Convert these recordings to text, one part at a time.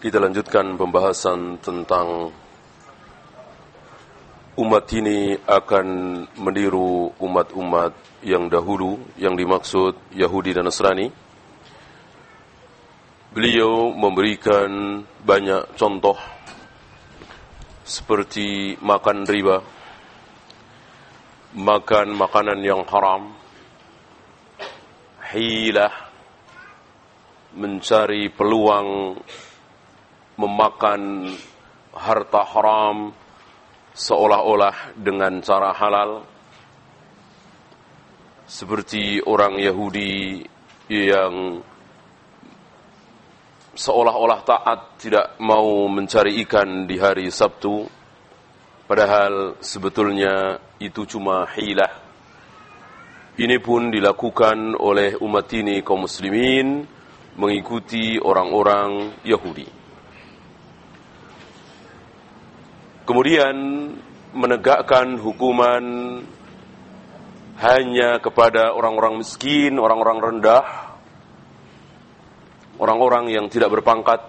Kita lanjutkan pembahasan tentang umat ini akan meniru umat-umat yang dahulu yang dimaksud Yahudi dan Nasrani. Beliau memberikan banyak contoh seperti makan riba, makan makanan yang haram, hilah, mencari peluang memakan harta haram seolah-olah dengan cara halal. Seperti orang Yahudi yang seolah-olah taat tidak mau mencari ikan di hari Sabtu. Padahal sebetulnya itu cuma hilah. Ini pun dilakukan oleh umat ini kaum muslimin mengikuti orang-orang Yahudi kemudian menegakkan hukuman hanya kepada orang-orang miskin, orang-orang rendah, orang-orang yang tidak berpangkat.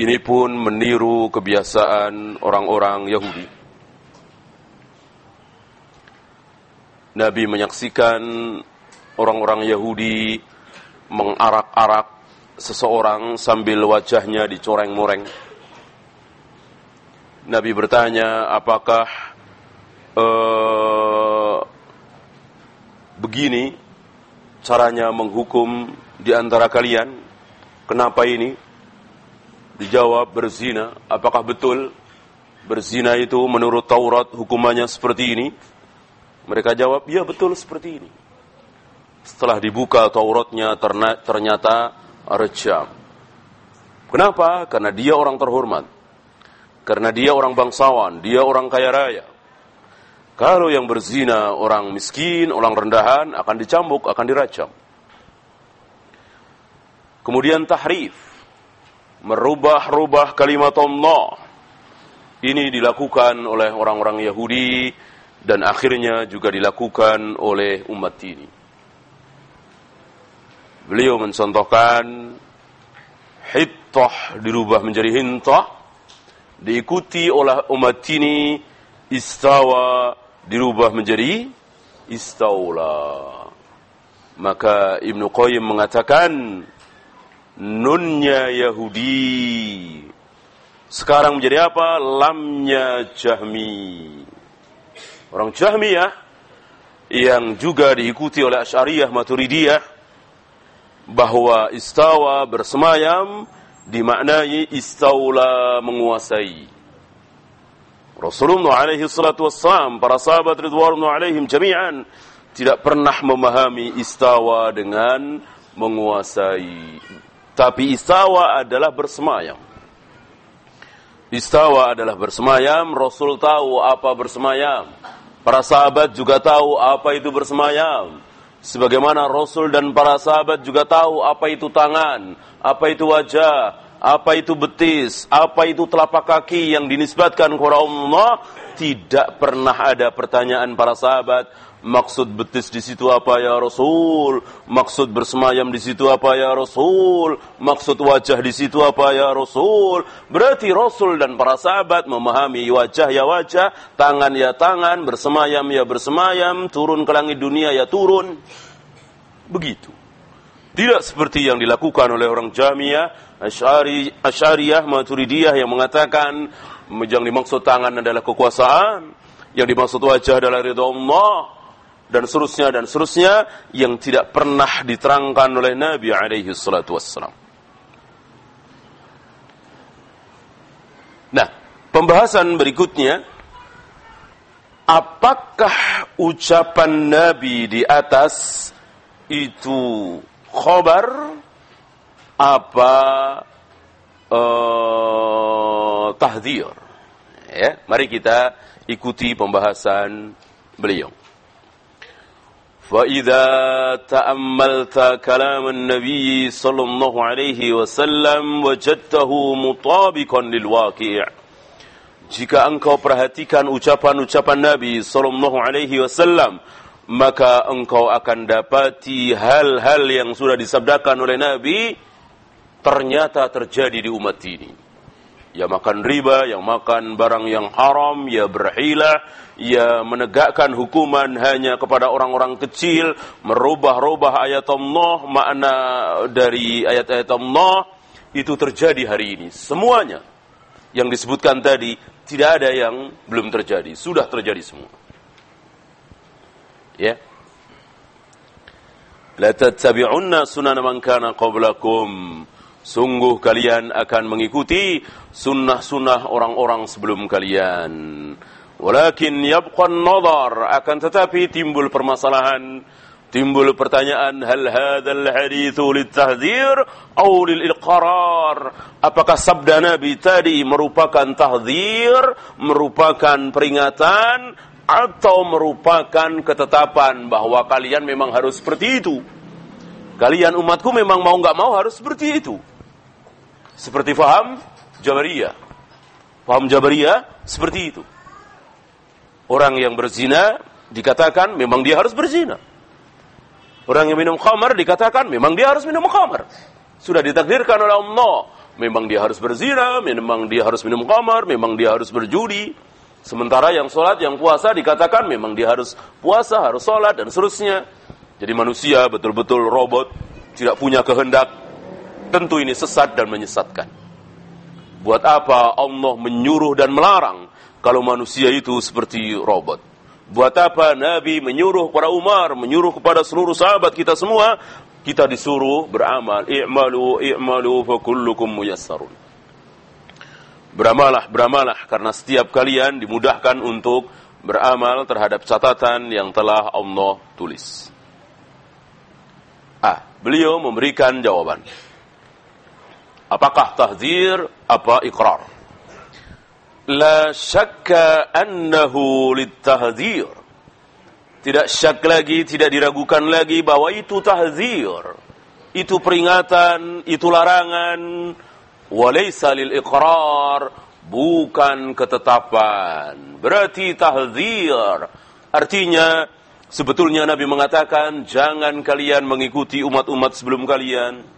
Ini pun meniru kebiasaan orang-orang Yahudi. Nabi menyaksikan orang-orang Yahudi mengarak-arak seseorang sambil wajahnya dicoreng-moreng. Nabi bertanya, apakah uh, begini caranya menghukum di antara kalian? Kenapa ini? Dijawab berzina. Apakah betul berzina itu menurut Taurat hukumannya seperti ini? Mereka jawab, ya betul seperti ini. Setelah dibuka Tauratnya ternyata rejam. Kenapa? Karena dia orang terhormat. Karena dia orang bangsawan, dia orang kaya raya. Kalau yang berzina orang miskin, orang rendahan akan dicambuk, akan dirajam. Kemudian tahrif, merubah-rubah kalimat Allah. Ini dilakukan oleh orang-orang Yahudi dan akhirnya juga dilakukan oleh umat ini. Beliau mencontohkan hittah dirubah menjadi hintah diikuti oleh umat ini istawa dirubah menjadi istaula. Maka Ibnu Qayyim mengatakan nunnya Yahudi sekarang menjadi apa? Lamnya Jahmi. Orang Jahmiyah yang juga diikuti oleh Asy'ariyah Maturidiyah bahwa istawa bersemayam dimaknai istaula menguasai. Rasulullah alaihi salatu wassalam, para sahabat ridwanullah alaihim jami'an tidak pernah memahami istawa dengan menguasai. Tapi istawa adalah bersemayam. Istawa adalah bersemayam, Rasul tahu apa bersemayam. Para sahabat juga tahu apa itu bersemayam. Sebagaimana Rasul dan para sahabat juga tahu apa itu tangan, apa itu wajah, apa itu betis, apa itu telapak kaki yang dinisbatkan kepada Allah, tidak pernah ada pertanyaan para sahabat, maksud betis di situ apa ya Rasul? Maksud bersemayam di situ apa ya Rasul? Maksud wajah di situ apa ya Rasul? Berarti Rasul dan para sahabat memahami wajah ya wajah, tangan ya tangan, bersemayam ya bersemayam, turun ke langit dunia ya turun. Begitu. Tidak seperti yang dilakukan oleh orang Jamiah, Asy'ari, Asy'ariyah, Maturidiyah yang mengatakan yang dimaksud tangan adalah kekuasaan, yang dimaksud wajah adalah ridha Allah dan seterusnya dan seterusnya yang tidak pernah diterangkan oleh Nabi alaihi salatu wassalam. Nah, pembahasan berikutnya apakah ucapan Nabi di atas itu khobar apa uh, tahdzir. Ya, mari kita ikuti pembahasan beliau. فإذا تأملت كلام النبي صلى الله عليه وسلم وجدته مطابقا للواقع jika engkau perhatikan ucapan-ucapan Nabi sallallahu alaihi wasallam maka engkau akan dapati hal-hal yang sudah disabdakan oleh Nabi ternyata terjadi di umat ini. Ya makan riba, yang makan barang yang haram, ya berhilah, ia menegakkan hukuman hanya kepada orang-orang kecil, merubah-rubah ayat Allah, makna dari ayat-ayat Allah, itu terjadi hari ini. Semuanya yang disebutkan tadi, tidak ada yang belum terjadi. Sudah terjadi semua. Ya. La tattabi'unna sunan man kana qablakum. Sungguh kalian akan mengikuti sunnah-sunnah orang-orang sebelum kalian. Walakin yabqan nadar akan tetapi timbul permasalahan timbul pertanyaan hal hadzal hadithu litahdzir atau liliqrar apakah sabda nabi tadi merupakan tahdzir merupakan peringatan atau merupakan ketetapan bahwa kalian memang harus seperti itu? Kalian umatku memang mau nggak mau harus seperti itu seperti faham Jabariyah paham Jabariyah seperti itu Orang yang berzina dikatakan memang dia harus berzina. Orang yang minum khamar dikatakan memang dia harus minum khamar. Sudah ditakdirkan oleh Allah. Memang dia harus berzina, memang dia harus minum khamar, memang dia harus berjudi. Sementara yang sholat, yang puasa dikatakan memang dia harus puasa, harus sholat, dan seterusnya. Jadi manusia betul-betul robot, tidak punya kehendak. Tentu ini sesat dan menyesatkan. Buat apa Allah menyuruh dan melarang kalau manusia itu seperti robot. Buat apa Nabi menyuruh para Umar, menyuruh kepada seluruh sahabat kita semua, kita disuruh beramal. I'malu, i'malu, fa kullukum muyassarun. Beramalah, beramalah, karena setiap kalian dimudahkan untuk beramal terhadap catatan yang telah Allah tulis. Ah, beliau memberikan jawaban. Apakah tahzir, apa ikrar? la syakka annahu litahdzir. Tidak syak lagi, tidak diragukan lagi bahwa itu tahdzir. Itu peringatan, itu larangan. Walaysa lil iqrar, bukan ketetapan. Berarti tahdzir. Artinya, sebetulnya Nabi mengatakan, jangan kalian mengikuti umat-umat sebelum kalian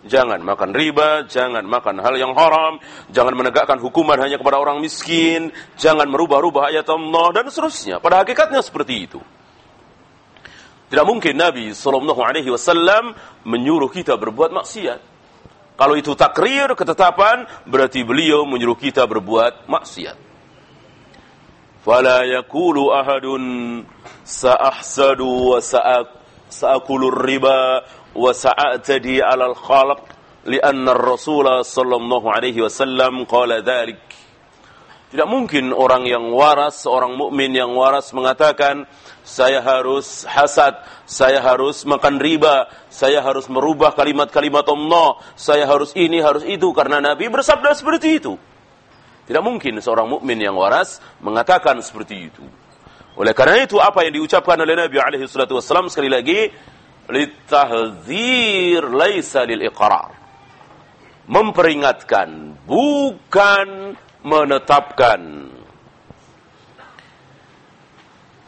Jangan makan riba, jangan makan hal yang haram, jangan menegakkan hukuman hanya kepada orang miskin, jangan merubah-rubah ayat Allah dan seterusnya. Pada hakikatnya seperti itu. Tidak mungkin Nabi Shallallahu Alaihi Wasallam menyuruh kita berbuat maksiat. Kalau itu takrir ketetapan, berarti beliau menyuruh kita berbuat maksiat. Fala yakulu ahadun sa'ahsadu wa sa'akulur riba وسأعتدي على الخالق لأن الرسول صلى الله عليه وسلم قال ذلك Tidak mungkin orang yang waras, seorang mukmin yang waras mengatakan, saya harus hasad, saya harus makan riba, saya harus merubah kalimat-kalimat Allah, saya harus ini, harus itu, karena Nabi bersabda seperti itu. Tidak mungkin seorang mukmin yang waras mengatakan seperti itu. Oleh karena itu, apa yang diucapkan oleh Nabi alaihi sekali lagi, litahzir laisa lil iqrar. Memperingatkan bukan menetapkan.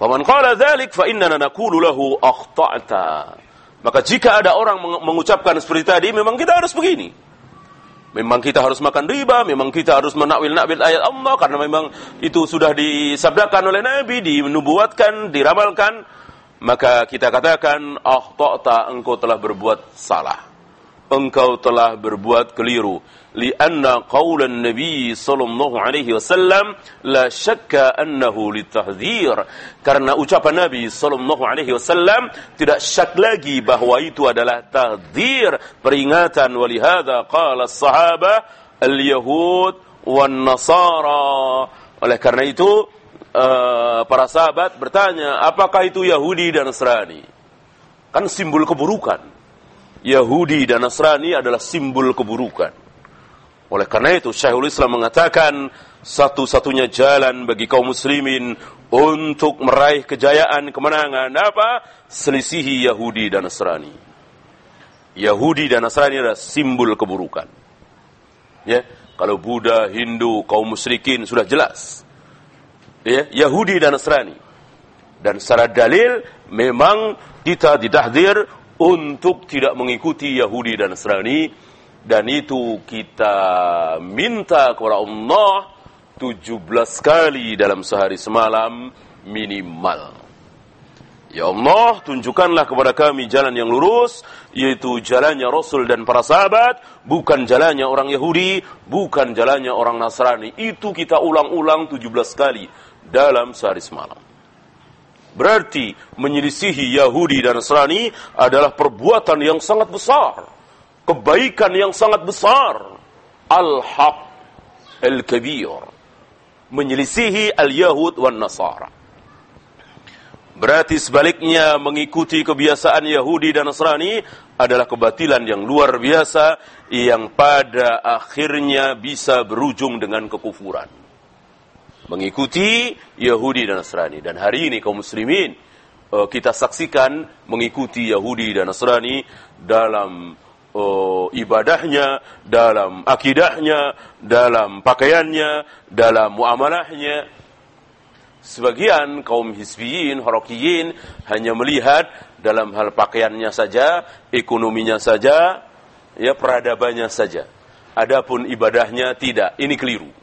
Faman qala dzalik fa innana naqulu lahu akhta'ta. Maka jika ada orang mengucapkan seperti tadi memang kita harus begini. Memang kita harus makan riba, memang kita harus menakwil-nakwil ayat Allah karena memang itu sudah disabdakan oleh Nabi, dinubuatkan, diramalkan maka kita katakan ah ta engkau telah berbuat salah. Engkau telah berbuat keliru. Lianna qaulan nabi sallallahu alaihi wasallam la syakka annahu litahdzir karena ucapan nabi sallallahu alaihi wasallam tidak syak lagi bahwa itu adalah tahdzir peringatan walihada qala as-sahaba al-yahud wan nasara. Oleh karena itu uh, para sahabat bertanya, apakah itu Yahudi dan Nasrani? Kan simbol keburukan. Yahudi dan Nasrani adalah simbol keburukan. Oleh karena itu Syekhul Islam mengatakan satu-satunya jalan bagi kaum muslimin untuk meraih kejayaan kemenangan apa? Selisihi Yahudi dan Nasrani. Yahudi dan Nasrani adalah simbol keburukan. Ya, kalau Buddha, Hindu, kaum musyrikin sudah jelas. Ya, Yahudi dan Nasrani. Dan secara dalil memang kita didahdir untuk tidak mengikuti Yahudi dan Nasrani dan itu kita minta kepada Allah 17 kali dalam sehari semalam minimal. Ya Allah, tunjukkanlah kepada kami jalan yang lurus, yaitu jalannya Rasul dan para sahabat, bukan jalannya orang Yahudi, bukan jalannya orang Nasrani. Itu kita ulang-ulang 17 kali dalam sehari semalam. Berarti menyelisihi Yahudi dan Nasrani adalah perbuatan yang sangat besar. Kebaikan yang sangat besar. Al-Haq Al-Kabir. Menyelisihi Al-Yahud dan Nasara. Berarti sebaliknya mengikuti kebiasaan Yahudi dan Nasrani adalah kebatilan yang luar biasa yang pada akhirnya bisa berujung dengan kekufuran mengikuti Yahudi dan Nasrani. Dan hari ini kaum muslimin uh, kita saksikan mengikuti Yahudi dan Nasrani dalam uh, ibadahnya, dalam akidahnya, dalam pakaiannya, dalam muamalahnya. Sebagian kaum hisbiyin, harakiyin hanya melihat dalam hal pakaiannya saja, ekonominya saja, ya peradabannya saja. Adapun ibadahnya tidak. Ini keliru.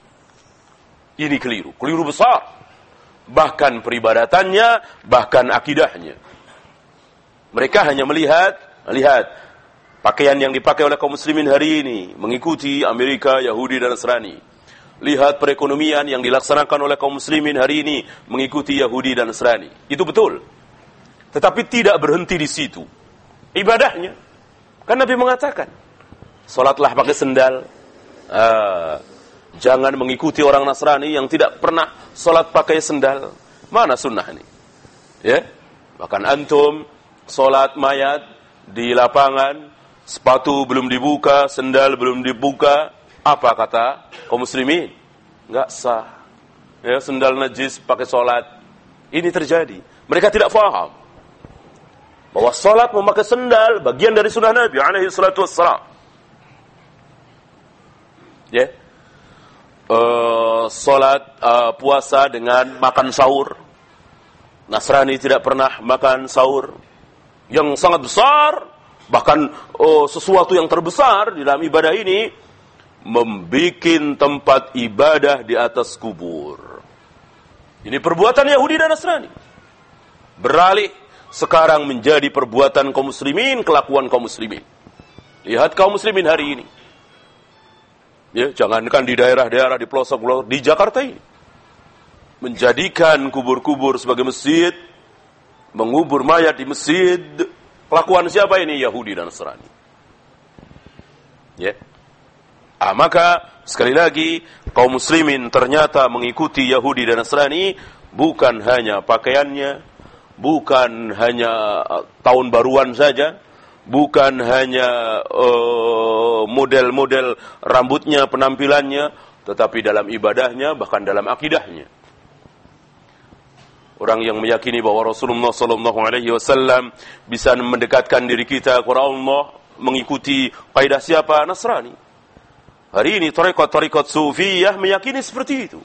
Ini keliru, keliru besar. Bahkan peribadatannya, bahkan akidahnya. Mereka hanya melihat, lihat pakaian yang dipakai oleh kaum muslimin hari ini mengikuti Amerika, Yahudi dan Nasrani. Lihat perekonomian yang dilaksanakan oleh kaum muslimin hari ini mengikuti Yahudi dan Nasrani. Itu betul. Tetapi tidak berhenti di situ. Ibadahnya. Kan Nabi mengatakan, Salatlah pakai sendal. Ah, Jangan mengikuti orang Nasrani yang tidak pernah sholat pakai sendal. Mana sunnah ini? Ya, bahkan antum sholat mayat di lapangan, sepatu belum dibuka, sendal belum dibuka. Apa kata kaum muslimin? Enggak sah. Ya, sendal najis pakai sholat. Ini terjadi. Mereka tidak faham bahwa sholat memakai sendal bagian dari sunnah Nabi alaihi salatu wassalam. Ya, uh, sholat uh, puasa dengan makan sahur. Nasrani tidak pernah makan sahur yang sangat besar, bahkan uh, sesuatu yang terbesar di dalam ibadah ini membikin tempat ibadah di atas kubur. Ini perbuatan Yahudi dan Nasrani. Beralih sekarang menjadi perbuatan kaum muslimin, kelakuan kaum muslimin. Lihat kaum muslimin hari ini Ya, jangankan di daerah-daerah di pelosok-pelosok di Jakarta ini. Menjadikan kubur-kubur sebagai masjid, mengubur mayat di masjid. Kelakuan siapa ini? Yahudi dan Nasrani. Ya. Ah, maka sekali lagi kaum muslimin ternyata mengikuti Yahudi dan Nasrani bukan hanya pakaiannya, bukan hanya uh, tahun baruan saja, bukan hanya uh, model-model rambutnya, penampilannya, tetapi dalam ibadahnya, bahkan dalam akidahnya. Orang yang meyakini bahwa Rasulullah Sallallahu Alaihi Wasallam bisa mendekatkan diri kita kepada Allah mengikuti kaidah siapa Nasrani. Hari ini tarekat-tarekat Sufiyah meyakini seperti itu.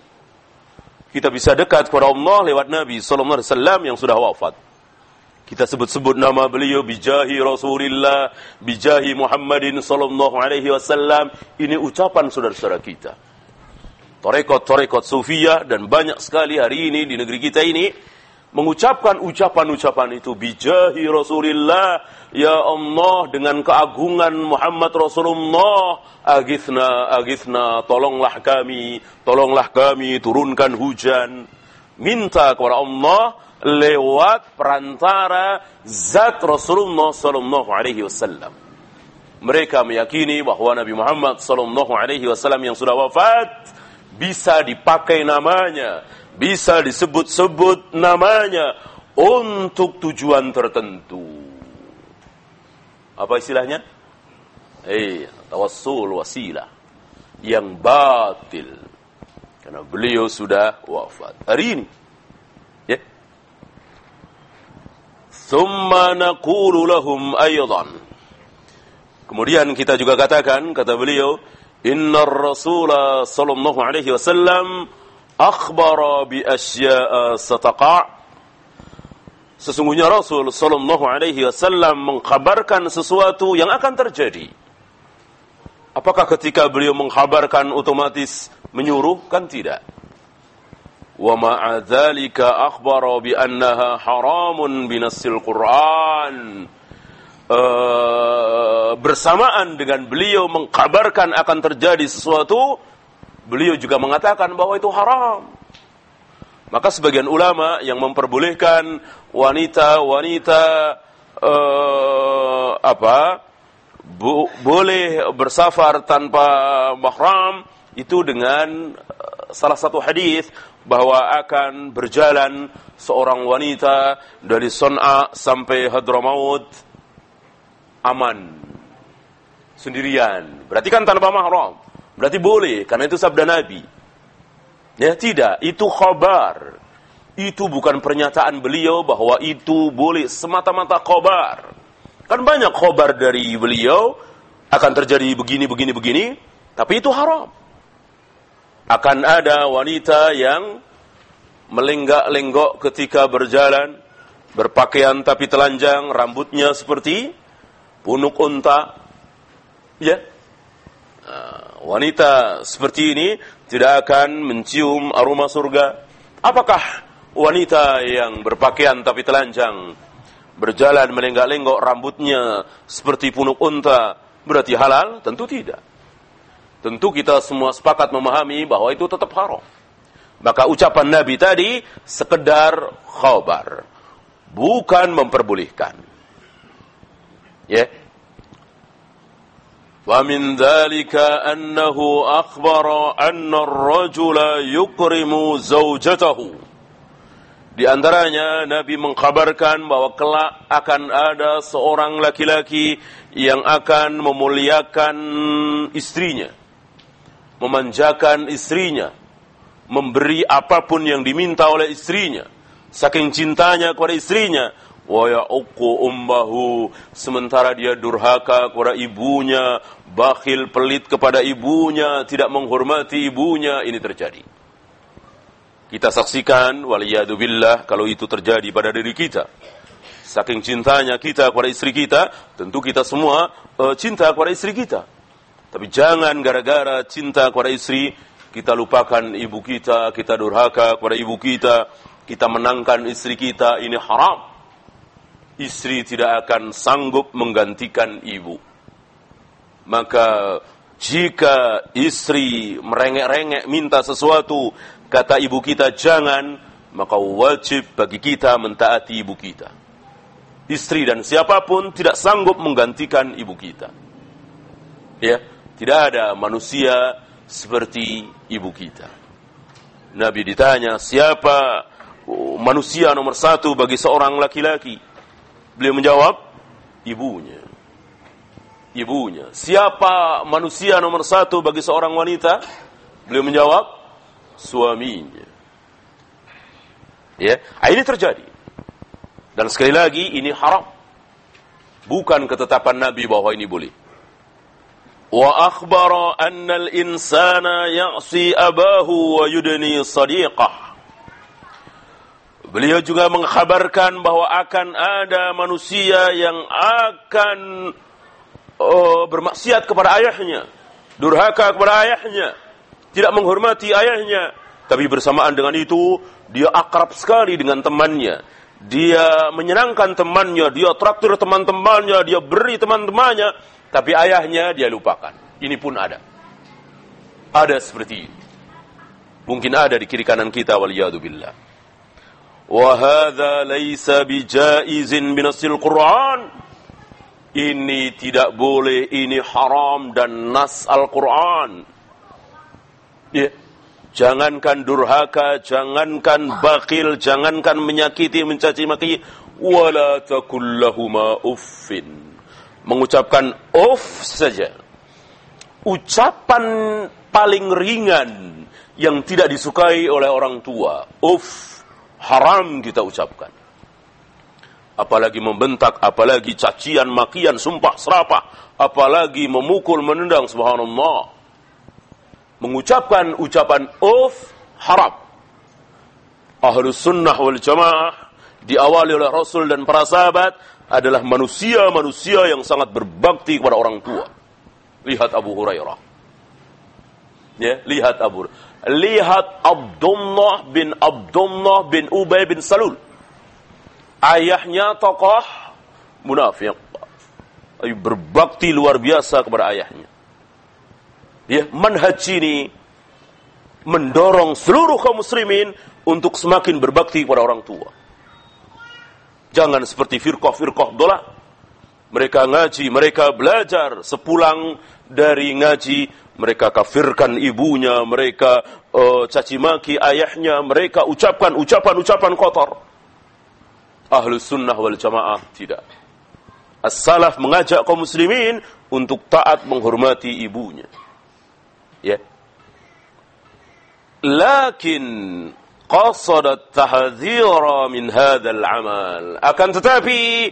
Kita bisa dekat kepada Allah lewat Nabi Sallallahu Alaihi Wasallam yang sudah wafat. Kita sebut-sebut nama beliau bijahi Rasulullah, bijahi Muhammadin sallallahu alaihi wasallam. Ini ucapan saudara-saudara kita. Torekot-torekot Sufiyah dan banyak sekali hari ini di negeri kita ini mengucapkan ucapan-ucapan itu bijahi Rasulullah ya Allah dengan keagungan Muhammad Rasulullah agithna agithna tolonglah kami tolonglah kami turunkan hujan minta kepada Allah lewat perantara zat Rasulullah sallallahu alaihi wasallam. Mereka meyakini bahwa Nabi Muhammad sallallahu alaihi wasallam yang sudah wafat bisa dipakai namanya, bisa disebut-sebut namanya untuk tujuan tertentu. Apa istilahnya? Eh, tawassul wasilah. yang batil. Karena beliau sudah wafat. Hari ini. Ya. Thumma naqulu lahum aydan. Kemudian kita juga katakan, kata beliau, Inna Rasulullah sallallahu alaihi wasallam akhbara bi asya'a sataqa' Sesungguhnya Rasul sallallahu alaihi wasallam mengkabarkan sesuatu yang akan terjadi. Apakah ketika beliau mengkabarkan otomatis menyuruh? Kan tidak. Akhbara bi annaha haramun binassil Qur'an uh, bersamaan dengan beliau mengkabarkan akan terjadi sesuatu, beliau juga mengatakan bahwa itu haram. Maka sebagian ulama yang memperbolehkan wanita-wanita uh, apa bo boleh bersafar tanpa mahram itu dengan salah satu hadis bahwa akan berjalan seorang wanita dari Son'a sampai Hadramaut aman sendirian. Berarti kan tanpa mahram. Berarti boleh karena itu sabda Nabi. Ya tidak, itu khabar. Itu bukan pernyataan beliau bahwa itu boleh semata-mata khabar. Kan banyak khabar dari beliau akan terjadi begini begini begini, tapi itu haram. Akan ada wanita yang melenggak-lenggok ketika berjalan, berpakaian tapi telanjang, rambutnya seperti punuk unta, ya. Nah, wanita seperti ini tidak akan mencium aroma surga. Apakah wanita yang berpakaian tapi telanjang, berjalan melenggak-lenggok rambutnya seperti punuk unta, berarti halal? Tentu tidak. Tentu kita semua sepakat memahami bahwa itu tetap haram. Maka ucapan Nabi tadi sekedar khobar. Bukan memperbolehkan. Ya. Wa min dhalika annahu akhbara anna ar-rajula yukrimu zawjatahu. Di antaranya Nabi mengkabarkan bahwa kelak akan ada seorang laki-laki yang akan memuliakan istrinya memanjakan istrinya, memberi apa pun yang diminta oleh istrinya, saking cintanya kepada istrinya, wa ya'uqu ummahu sementara dia durhaka kepada ibunya, bakhil pelit kepada ibunya, tidak menghormati ibunya, ini terjadi. Kita saksikan waliyadu billah kalau itu terjadi pada diri kita. Saking cintanya kita kepada istri kita, tentu kita semua uh, cinta kepada istri kita. Tapi jangan gara-gara cinta kepada istri kita lupakan ibu kita, kita durhaka kepada ibu kita, kita menangkan istri kita, ini haram istri tidak akan sanggup menggantikan ibu. Maka jika istri merengek-rengek minta sesuatu, kata ibu kita jangan, maka wajib bagi kita mentaati ibu kita. Istri dan siapa pun tidak sanggup menggantikan ibu kita. Ya, tidak ada manusia seperti ibu kita. Nabi ditanya, siapa manusia nomor satu bagi seorang laki-laki? Beliau menjawab, ibunya. Ibunya. Siapa manusia nomor satu bagi seorang wanita? Beliau menjawab, suaminya. Ya, ah, ini terjadi. Dan sekali lagi ini haram. Bukan ketetapan Nabi bahwa ini boleh. Anna al-insana ya'si abahu wa yudni sadiqah. Beliau juga mengkhabarkan bahwa akan ada manusia yang akan oh, bermaksiat kepada ayahnya, durhaka kepada ayahnya, tidak menghormati ayahnya, tapi bersamaan dengan itu dia akrab sekali dengan temannya. Dia menyenangkan temannya, dia traktir teman-temannya, dia beri teman-temannya, tapi ayahnya dia lupakan. Ini pun ada. Ada seperti ini. Mungkin ada di kiri kanan kita waliyadzubillah. Wahada laisa bijaizin binasil Quran. Ini tidak boleh, ini haram dan nas Al-Quran. Ya. Jangankan durhaka, jangankan bakil, jangankan menyakiti, mencaci maki. Wala takullahuma uffin mengucapkan uff saja ucapan paling ringan yang tidak disukai oleh orang tua. Uff, haram kita ucapkan. Apalagi membentak, apalagi cacian, makian, sumpah, serapah, apalagi memukul, menendang, subhanallah. Mengucapkan ucapan uff, haram. Ahlus sunnah wal jamaah diawali oleh Rasul dan para sahabat adalah manusia-manusia yang sangat berbakti kepada orang tua. Lihat Abu Hurairah. Ya, lihat Abu Lihat Abdullah bin Abdullah bin Ubay bin Salul. Ayahnya tokoh munafik. Berbakti luar biasa kepada ayahnya. Ya, manhaj ini mendorong seluruh kaum muslimin untuk semakin berbakti kepada orang tua. Jangan seperti firqah-firqah dola. Mereka ngaji, mereka belajar. Sepulang dari ngaji, mereka kafirkan ibunya, mereka uh, caci maki ayahnya, mereka ucapkan ucapan-ucapan kotor. Ahlus sunnah wal jamaah tidak. As-salaf mengajak kaum muslimin untuk taat menghormati ibunya. Ya. Lakin qasadat tahdhira min hadzal amal. Akan tetapi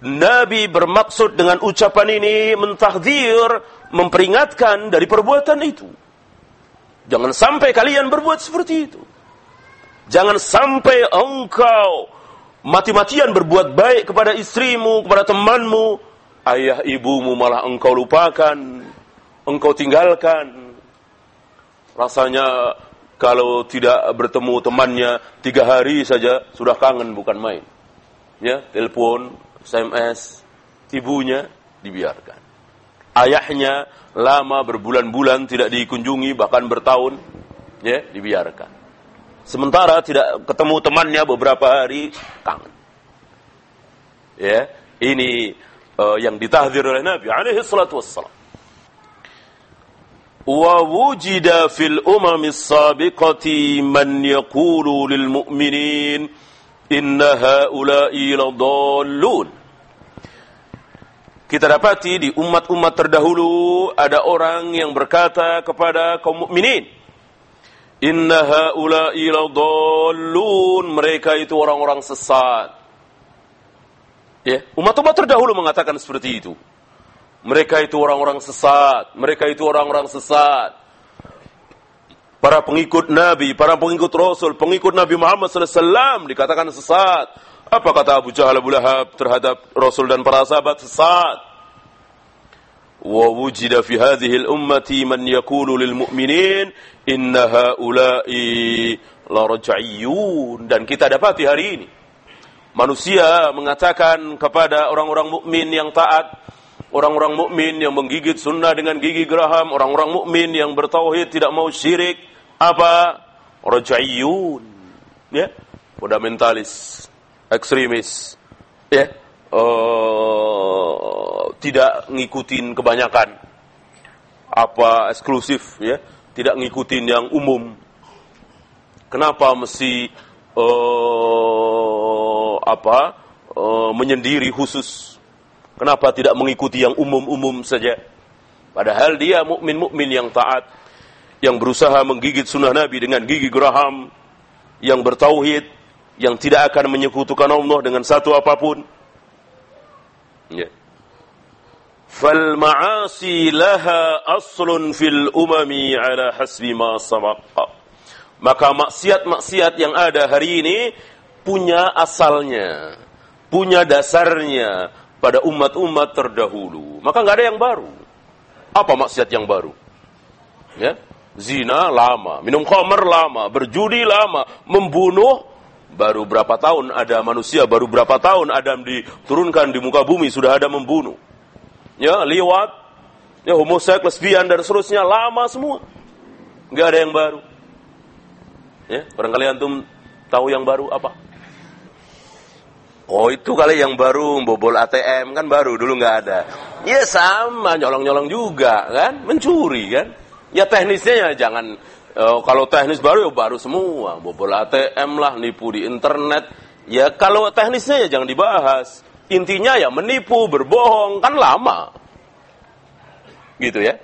Nabi bermaksud dengan ucapan ini mentahdir, memperingatkan dari perbuatan itu. Jangan sampai kalian berbuat seperti itu. Jangan sampai engkau mati-matian berbuat baik kepada istrimu, kepada temanmu, ayah ibumu malah engkau lupakan, engkau tinggalkan. Rasanya kalau tidak bertemu temannya tiga hari saja sudah kangen bukan main. Ya, telepon, SMS, ibunya dibiarkan. Ayahnya lama berbulan-bulan tidak dikunjungi bahkan bertahun ya dibiarkan. Sementara tidak ketemu temannya beberapa hari kangen. Ya, ini uh, yang ditahdir oleh Nabi alaihi salatu wassalam wa wujida fil umami sabiqati man yaqulu lil mu'minin inna haula'i ladallun. Kita dapati di umat-umat terdahulu ada orang yang berkata kepada kaum mukminin inna haula'i ladallun. Mereka itu orang-orang sesat. Ya umat-umat terdahulu mengatakan seperti itu. Mereka itu orang-orang sesat. Mereka itu orang-orang sesat. Para pengikut Nabi, para pengikut Rasul, pengikut Nabi Muhammad SAW dikatakan sesat. Apa kata Abu Jahal Abu Lahab terhadap Rasul dan para sahabat sesat? Hadhihi al-ummati man yaqulu lil mu'minin inna haula'i la raj'iyun dan kita dapati hari ini manusia mengatakan kepada orang-orang mukmin yang taat orang-orang mukmin yang menggigit sunnah dengan gigi geraham, orang-orang mukmin yang bertauhid tidak mau syirik, apa? Rajaiyun, ya, fundamentalis, ekstremis, ya, uh, tidak ngikutin kebanyakan, apa? Eksklusif, ya, tidak ngikutin yang umum. Kenapa mesti uh, apa? Uh, menyendiri khusus? Kenapa tidak mengikuti yang umum-umum saja? Padahal dia mukmin-mukmin yang taat, yang berusaha menggigit sunnah Nabi dengan gigi geraham, yang bertauhid, yang tidak akan menyekutukan Allah dengan satu apa pun. Ya. Fal ma'asi laha aslun fil umami ala hasbi ma sabaqa. Maka maksiat-maksiat yang ada hari ini punya asalnya, punya dasarnya, pada umat-umat terdahulu. Maka nggak ada yang baru. Apa maksiat yang baru? Ya, zina lama, minum khamr lama, berjudi lama, membunuh baru berapa tahun ada manusia, baru berapa tahun Adam diturunkan di muka bumi sudah ada membunuh. Ya, liwat, ya homoseks, lesbian dan seterusnya lama semua. Nggak ada yang baru. Ya, barangkali antum tahu yang baru apa? Oh itu kali yang baru bobol ATM kan baru dulu nggak ada. Ya sama nyolong-nyolong juga kan, mencuri kan. Ya teknisnya ya jangan uh, kalau teknis baru ya baru semua, bobol ATM lah, nipu di internet. Ya kalau teknisnya ya jangan dibahas. Intinya ya menipu, berbohong kan lama. Gitu ya.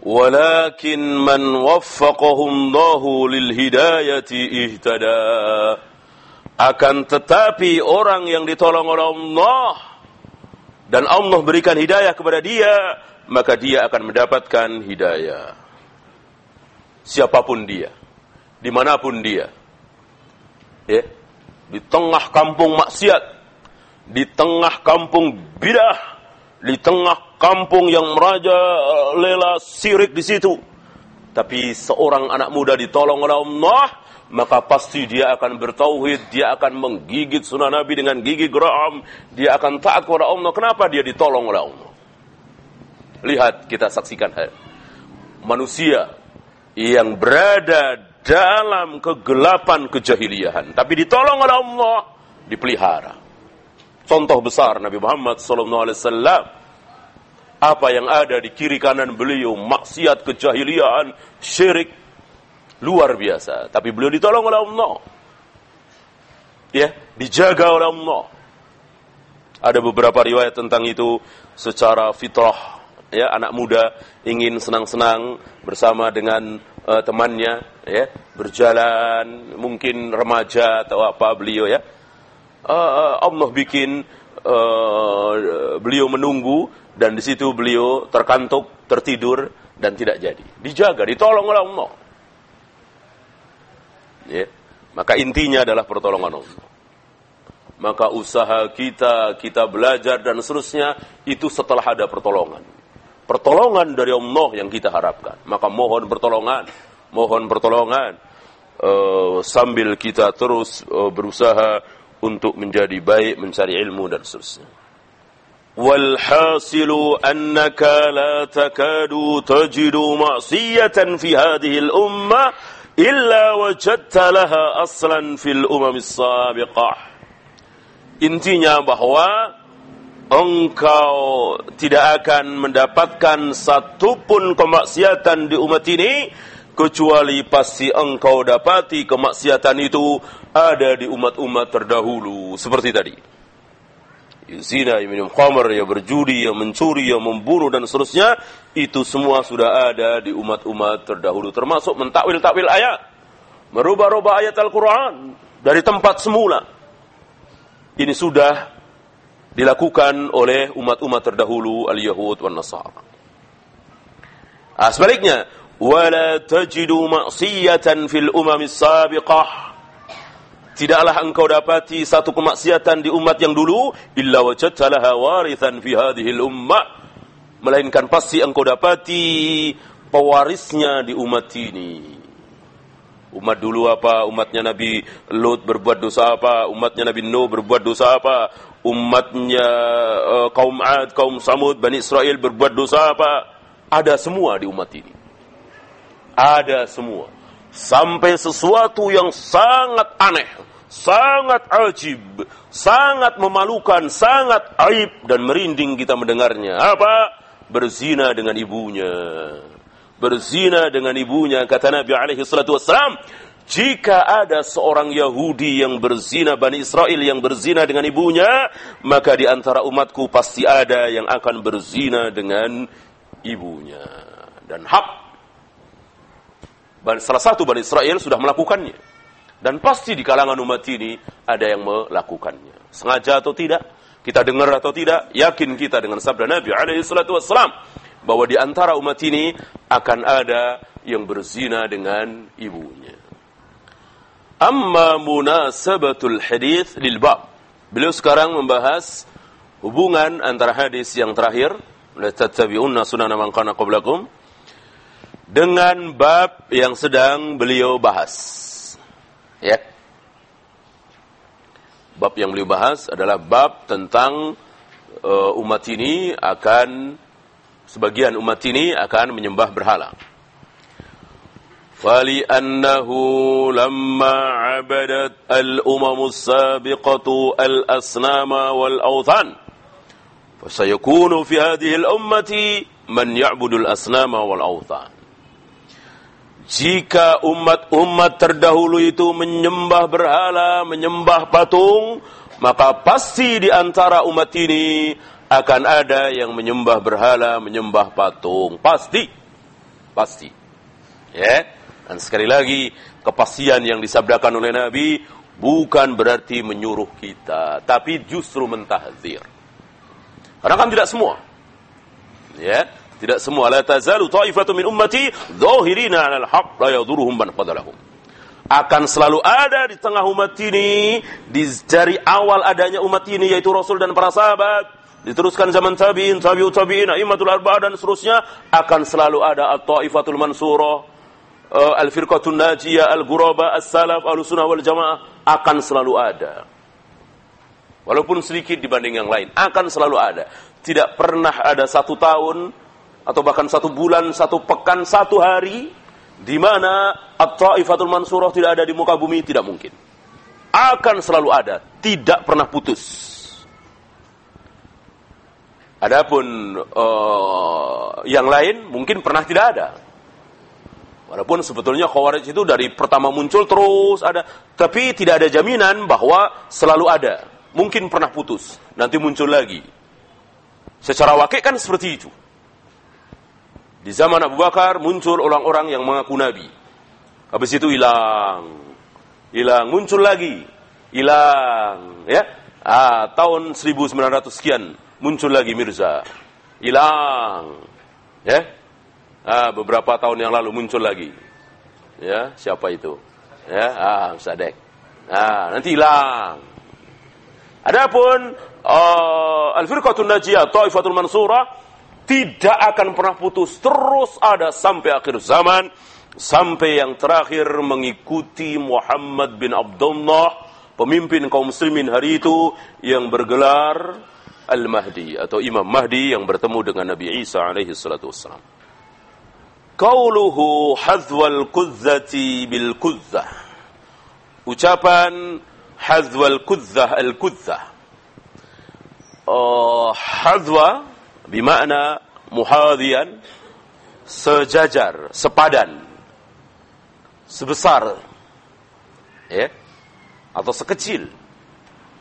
walakin man waffaqahum lil hidayati ihtada akan tetapi orang yang ditolong oleh Allah dan Allah berikan hidayah kepada dia maka dia akan mendapatkan hidayah siapa pun dia di mana pun dia ya di tengah kampung maksiat di tengah kampung bidah di tengah kampung yang meraja lela sirik di situ. Tapi seorang anak muda ditolong oleh Allah, maka pasti dia akan bertauhid, dia akan menggigit sunnah Nabi dengan gigi geram, dia akan taat kepada Allah. Kenapa dia ditolong oleh Allah? Lihat, kita saksikan hal. Manusia yang berada dalam kegelapan kejahiliahan, tapi ditolong oleh Allah, dipelihara. Contoh besar Nabi Muhammad SAW apa yang ada di kiri kanan beliau, maksiat, kejahiliaan, syirik, luar biasa. Tapi beliau ditolong oleh Allah. Ya, dijaga oleh Allah. Ada beberapa riwayat tentang itu secara fitrah. Ya, anak muda ingin senang-senang bersama dengan uh, temannya, ya, berjalan, mungkin remaja atau apa beliau ya. Uh, Allah bikin uh, beliau menunggu dan di situ beliau terkantuk, tertidur dan tidak jadi. Dijaga, ditolong oleh Allah. Ya. Maka intinya adalah pertolongan Allah. Maka usaha kita, kita belajar dan seterusnya itu setelah ada pertolongan. Pertolongan dari Allah yang kita harapkan. Maka mohon pertolongan, mohon pertolongan uh, sambil kita terus uh, berusaha untuk menjadi baik, mencari ilmu dan seterusnya. والحاصل أنك لا تكاد تجد معصية في هذه الأمة illa wajadta laha aslan fil الأمم sabiqah. Intinya bahwa engkau tidak akan mendapatkan satupun kemaksiatan di umat ini kecuali pasti engkau dapati kemaksiatan itu ada di umat-umat terdahulu seperti tadi zina, yang minum khamar, yang berjudi, yang mencuri, yang membunuh dan seterusnya, itu semua sudah ada di umat-umat terdahulu termasuk mentakwil-takwil ayat, merubah-rubah ayat Al-Qur'an dari tempat semula. Ini sudah dilakukan oleh umat-umat terdahulu al-Yahud wan Nasara. Ah, sebaliknya, wala tajidu ma'siyatan fil umamis sabiqah Tidaklah engkau dapati satu kemaksiatan di umat yang dulu illa wajadta laha warithan fi hadhihi ummah melainkan pasti engkau dapati pewarisnya di umat ini. Umat dulu apa? Umatnya Nabi Lut berbuat dosa apa? Umatnya Nabi Nuh berbuat dosa apa? Umatnya uh, kaum Ad, kaum Samud, Bani Israel berbuat dosa apa? Ada semua di umat ini. Ada semua. Sampai sesuatu yang sangat aneh sangat ajib, sangat memalukan, sangat aib dan merinding kita mendengarnya. Apa? Berzina dengan ibunya. Berzina dengan ibunya kata Nabi alaihi salatu wassalam, jika ada seorang Yahudi yang berzina Bani Israel yang berzina dengan ibunya, maka di antara umatku pasti ada yang akan berzina dengan ibunya. Dan hak salah satu Bani Israel sudah melakukannya. Dan pasti di kalangan umat ini ada yang melakukannya. Sengaja atau tidak, kita dengar atau tidak, yakin kita dengan sabda Nabi alaihi salatu wassalam bahwa di antara umat ini akan ada yang berzina dengan ibunya. Amma munasabatul hadis lil bab. Beliau sekarang membahas hubungan antara hadis yang terakhir, la sunana man kana qablakum dengan bab yang sedang beliau bahas. Ya. Bab yang beliau bahas adalah bab tentang uh, umat ini akan sebagian umat ini akan menyembah berhala. فلأنه لما عبدت الأمم السابقة الأصنام والأوثان فسيكون في هذه الأمة من يعبد الأصنام والأوثان jika umat-umat terdahulu itu menyembah berhala, menyembah patung, maka pasti di antara umat ini akan ada yang menyembah berhala, menyembah patung. Pasti. pasti. Ya. Dan sekali lagi kepastian yang disabdakan oleh Nabi bukan berarti menyuruh kita, tapi justru mentahdzir. Karena kan tidak semua. Ya, tidak semua la tazalu ta'ifatu min ummati dhahirina 'alal haqq la yaduruhum man qadalahum. Akan selalu ada di tengah umat ini di, dari awal adanya umat ini yaitu Rasul dan para sahabat diteruskan zaman tabi'in, tabi'ut tabi'in, a'immatul arba'ah dan seterusnya akan selalu ada at-taifatul mansurah, uh, al-firqatun najiyah, al-ghuraba, as-salaf, al-sunnah wal jamaah akan selalu ada. Walaupun sedikit dibanding yang lain, akan selalu ada. Tidak pernah ada satu tahun atau bahkan satu bulan, satu pekan, satu hari di mana at-taifatul mansurah tidak ada di muka bumi tidak mungkin. Akan selalu ada, tidak pernah putus. Adapun uh, yang lain mungkin pernah tidak ada. Walaupun sebetulnya khawarij itu dari pertama muncul terus ada, tapi tidak ada jaminan bahwa selalu ada. Mungkin pernah putus, nanti muncul lagi. Secara wakil kan seperti itu. Di zaman Abu Bakar muncul orang-orang yang mengaku nabi. Habis itu hilang. Hilang, muncul lagi. Hilang, ya. Ah, tahun 1900 sekian muncul lagi Mirza. Hilang. Ya. Ah, beberapa tahun yang lalu muncul lagi. Ya, siapa itu? Ya, ah, Sadek. Ah, nanti hilang. Adapun uh, Al-Firqatun Najiyah, Taifatul Mansurah tidak akan pernah putus, terus ada sampai akhir zaman, sampai yang terakhir mengikuti Muhammad bin Abdullah, pemimpin kaum muslimin hari itu yang bergelar Al-Mahdi atau Imam Mahdi yang bertemu dengan Nabi Isa alaihi salatu wassalam. Qauluhu hadwal kuzzati bil kuzzah. Ucapan hadwal kuzzah al kuzzah. Uh, hadwa bimakna muhadian sejajar, sepadan, sebesar, ya, atau sekecil.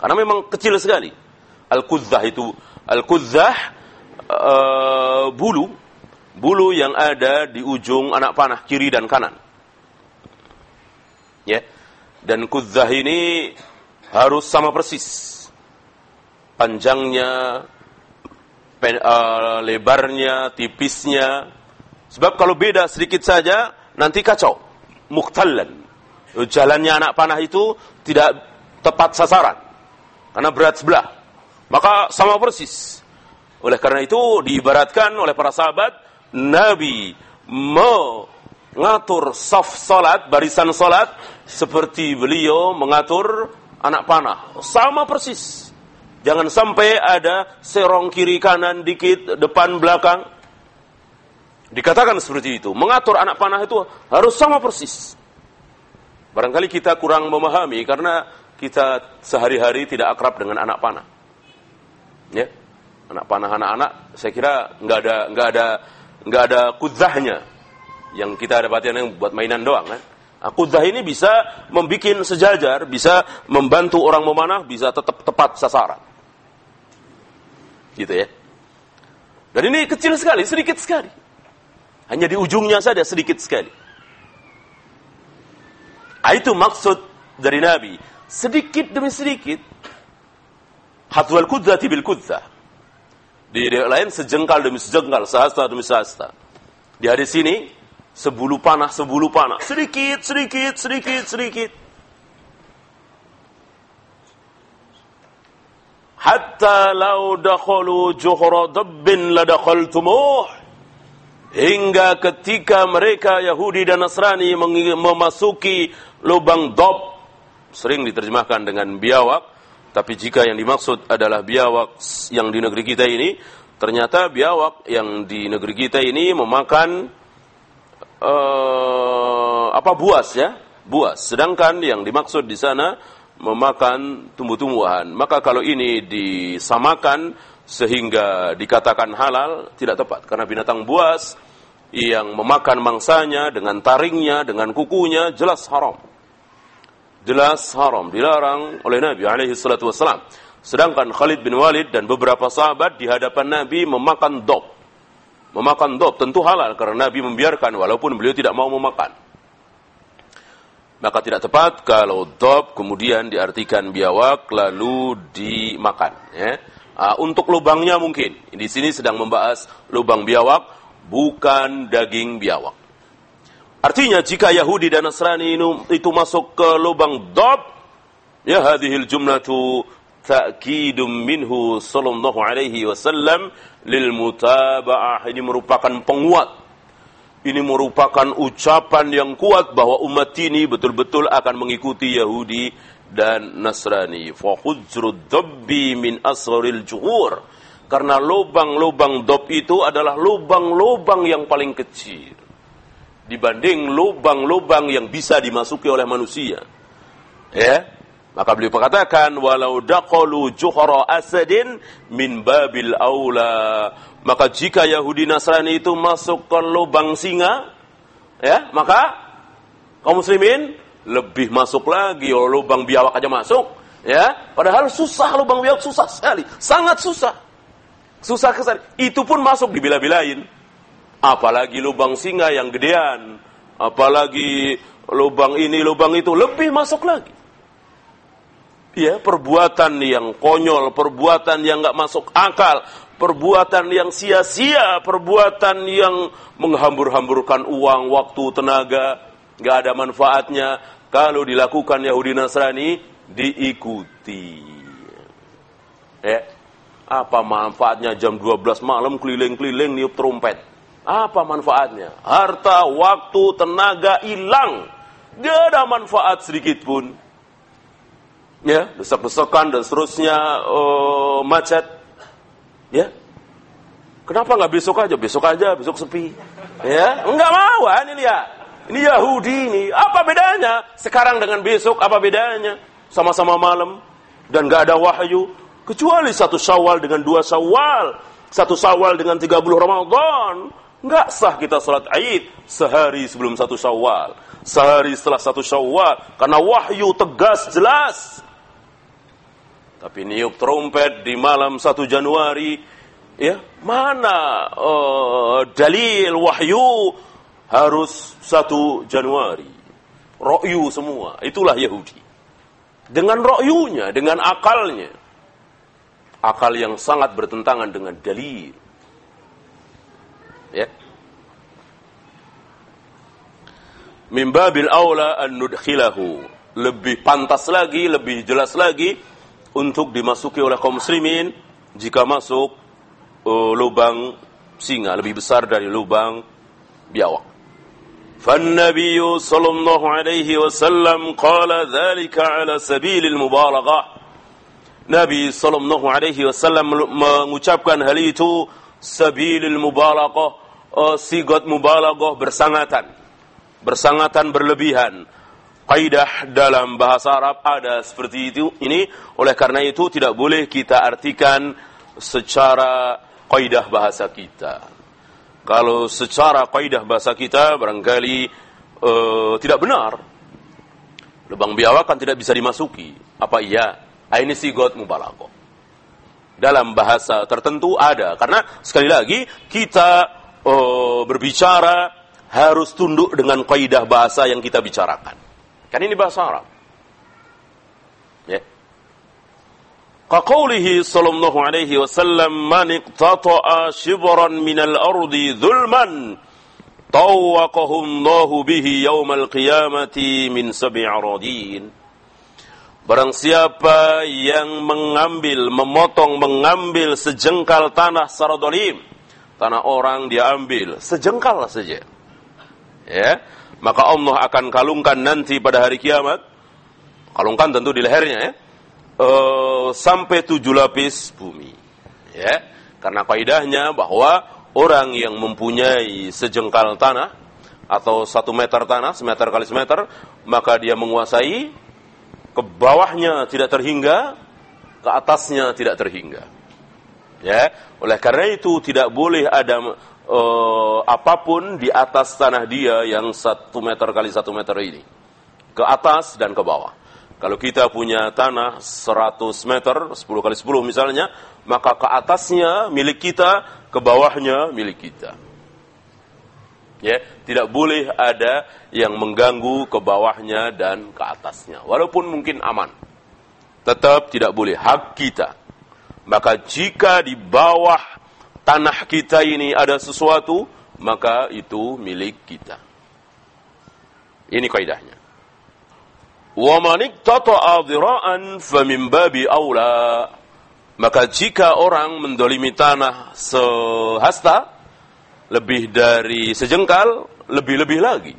Karena memang kecil sekali. Al-Qudzah itu Al-Qudzah uh, bulu bulu yang ada di ujung anak panah kiri dan kanan. Ya. Dan Qudzah ini harus sama persis. Panjangnya, pen, uh, lebarnya, tipisnya. Sebab kalau beda sedikit saja nanti kacau. Muktallan. Jalannya anak panah itu tidak tepat sasaran. Karena berat sebelah. Maka sama persis. Oleh karena itu diibaratkan oleh para sahabat Nabi mengatur saf salat, barisan salat seperti beliau mengatur anak panah. Sama persis. Jangan sampai ada serong kiri kanan dikit, depan belakang. Dikatakan seperti itu. Mengatur anak panah itu harus sama persis. Barangkali kita kurang memahami karena kita sehari-hari tidak akrab dengan anak panah ya anak panah anak-anak saya kira nggak ada nggak ada nggak ada kudzahnya yang kita dapatkan yang buat mainan doang kan nah, kudzah ini bisa membuat sejajar bisa membantu orang memanah bisa tetap tepat sasaran gitu ya dan ini kecil sekali sedikit sekali hanya di ujungnya saja sedikit sekali nah, itu maksud dari Nabi sedikit demi sedikit Hatwal kudzati bil kudzah. Di riwayat lain sejengkal demi sejengkal, sehasta demi sehasta. Di hadis ini sebulu panah sebulu panah, sedikit sedikit sedikit sedikit. Hatta lau dakhalu juhra dabbin ladakhaltumuh. Hingga ketika mereka Yahudi dan Nasrani memasuki lubang dob, sering diterjemahkan dengan biawak, tapi jika yang dimaksud adalah biawak yang di negeri kita ini, ternyata biawak yang di negeri kita ini memakan uh, apa buas ya, buas. Sedangkan yang dimaksud di sana memakan tumbuh-tumbuhan. Maka kalau ini disamakan sehingga dikatakan halal tidak tepat karena binatang buas yang memakan mangsanya dengan taringnya, dengan kukunya jelas haram jelas haram, dilarang oleh Nabi alaihi salatu wasalam. Sedangkan Khalid bin Walid dan beberapa sahabat di hadapan Nabi memakan dob. Memakan dob tentu halal karena Nabi membiarkan walaupun beliau tidak mau memakan. Maka tidak tepat kalau dob kemudian diartikan biawak lalu dimakan. Ya. Uh, untuk lubangnya mungkin. Di sini sedang membahas lubang biawak, bukan daging biawak. Artinya jika Yahudi dan Nasrani itu masuk ke lubang dob, ya hadhil jumlatu ta'kidum minhu sallallahu alaihi wasallam lil mutaba'ah. Ini merupakan penguat. Ini merupakan ucapan yang kuat bahwa umat ini betul-betul akan mengikuti Yahudi dan Nasrani. Fahujrud dobbi min juhur. Karena lubang-lubang dob itu adalah lubang-lubang yang paling kecil dibanding lubang-lubang yang bisa dimasuki oleh manusia. Ya, maka beliau mengatakan walau daqalu juhra asadin min babil aula. Maka jika Yahudi Nasrani itu masuk ke lubang singa, ya, maka kaum muslimin lebih masuk lagi oh, lubang biawak aja masuk, ya. Padahal susah lubang biawak susah sekali, sangat susah. Susah kesal. Itu pun masuk dibilah-bilahin. Apalagi lubang singa yang gedean. Apalagi lubang ini, lubang itu. Lebih masuk lagi. Ya, perbuatan yang konyol, perbuatan yang nggak masuk akal, perbuatan yang sia-sia, perbuatan yang menghambur-hamburkan uang, waktu, tenaga, nggak ada manfaatnya. Kalau dilakukan Yahudi Nasrani, diikuti. Ya, apa manfaatnya jam 12 malam keliling-keliling niup trompet? Apa manfaatnya? Harta, waktu, tenaga hilang. Gak ada manfaat sedikit pun. Ya, desak-desakan dan seterusnya uh, macet. Ya. Kenapa nggak besok aja? Besok aja, besok sepi. Ya, enggak mau, ah, ini lihat. Ini Yahudi ini. Apa bedanya? Sekarang dengan besok apa bedanya? Sama-sama malam dan nggak ada wahyu. Kecuali satu syawal dengan dua syawal. Satu syawal dengan tiga puluh Ramadan. Nggak sah kita sholat Aid sehari sebelum satu Syawal, sehari setelah satu Syawal, karena wahyu tegas jelas. Tapi niup trompet di malam satu Januari, ya mana uh, dalil wahyu harus satu Januari? Rokyu semua, itulah Yahudi. Dengan rokyunya, dengan akalnya, akal yang sangat bertentangan dengan dalil ya mimbabil aula an nudkhilahu lebih pantas lagi lebih jelas lagi untuk dimasuki oleh kaum muslimin jika masuk uh, lubang singa lebih besar dari lubang biawak فالنبي صلى الله عليه وسلم قال ذلك على سبيل المبالغة Nabi Sallallahu Alaihi Wasallam mengucapkan hal itu sabilil mubalaghah uh, sigot mubalaghah bersangatan bersangatan berlebihan kaidah dalam bahasa Arab ada seperti itu. Ini oleh karena itu tidak boleh kita artikan secara kaidah bahasa kita. Kalau secara kaidah bahasa kita barangkali uh, tidak benar. Lubang biawak kan tidak bisa dimasuki. Apa iya? Ah, ini sigot mubalaghah. Dalam bahasa tertentu ada. Karena sekali lagi kita uh, berbicara harus tunduk dengan kaidah bahasa yang kita bicarakan. Kan ini bahasa Arab. Ya. Kaqaulihi sallallahu alaihi wasallam man iqtata'a shibran minal ardi dhulman tawaqahu Allahu bihi yaumal qiyamati min sab'i aradin. Barang siapa yang mengambil, memotong, mengambil sejengkal tanah secara dolim. Tanah orang dia ambil, sejengkal saja. Ya, maka Allah akan kalungkan nanti pada hari kiamat. Kalungkan tentu di lehernya ya. Uh, sampai tujuh lapis bumi. Ya, karena kaidahnya bahwa orang yang mempunyai sejengkal tanah atau satu meter tanah, semeter kali semeter, maka dia menguasai ke bawahnya tidak terhingga, ke atasnya tidak terhingga. Ya, oleh karena itu tidak boleh ada uh, apa pun di atas tanah dia yang satu meter kali satu meter ini, ke atas dan ke bawah. Kalau kita punya tanah 100 meter, 10 kali 10 misalnya, maka ke atasnya milik kita ke bawahnya milik kita. Ya, tidak boleh ada yang mengganggu ke bawahnya dan ke atasnya. Walaupun mungkin aman. Tetap tidak boleh hak kita. Maka jika di bawah tanah kita ini ada sesuatu, maka itu milik kita. Ini kaidahnya. Wa man iqtata'a dhira'an famin babi aula. Maka jika orang mendolimi tanah sehasta, lebih dari sejengkal, lebih-lebih lagi.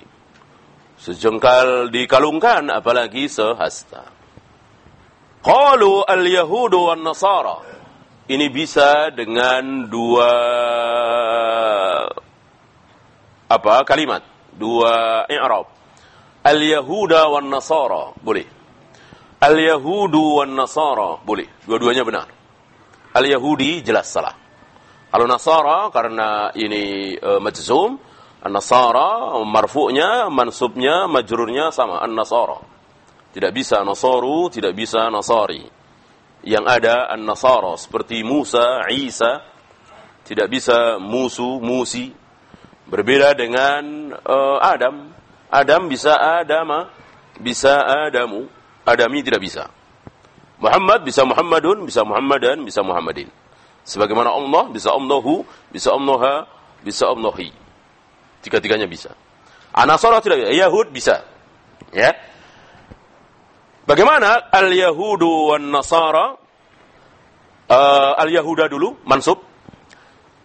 Sejengkal dikalungkan, apalagi sehasta. Qalu al-Yahudu wan Nasara. Ini bisa dengan dua apa kalimat, dua i'rab. Al-Yahuda wan Nasara, boleh. Al-Yahudu wan Nasara, boleh. Dua-duanya benar. Al-Yahudi jelas salah. Kalau Nasara karena ini e, majzum, An-Nasara marfu'nya, mansubnya, majrurnya sama An-Nasara. Tidak bisa Nasaru, tidak bisa Nasari. Yang ada An-Nasara seperti Musa, Isa, tidak bisa Musu, Musi. Berbeda dengan e, Adam. Adam bisa Adama, bisa Adamu. Adami tidak bisa. Muhammad bisa Muhammadun, bisa Muhammadan, bisa Muhammadin. Sebagaimana Allah bisa Allahu, bisa Allaha, bisa Allahi. Tiga-tiganya bisa. Anasara tidak bisa. Yahud bisa. Ya. Bagaimana al-Yahudu wan Nasara? Uh, al-Yahuda dulu, mansub.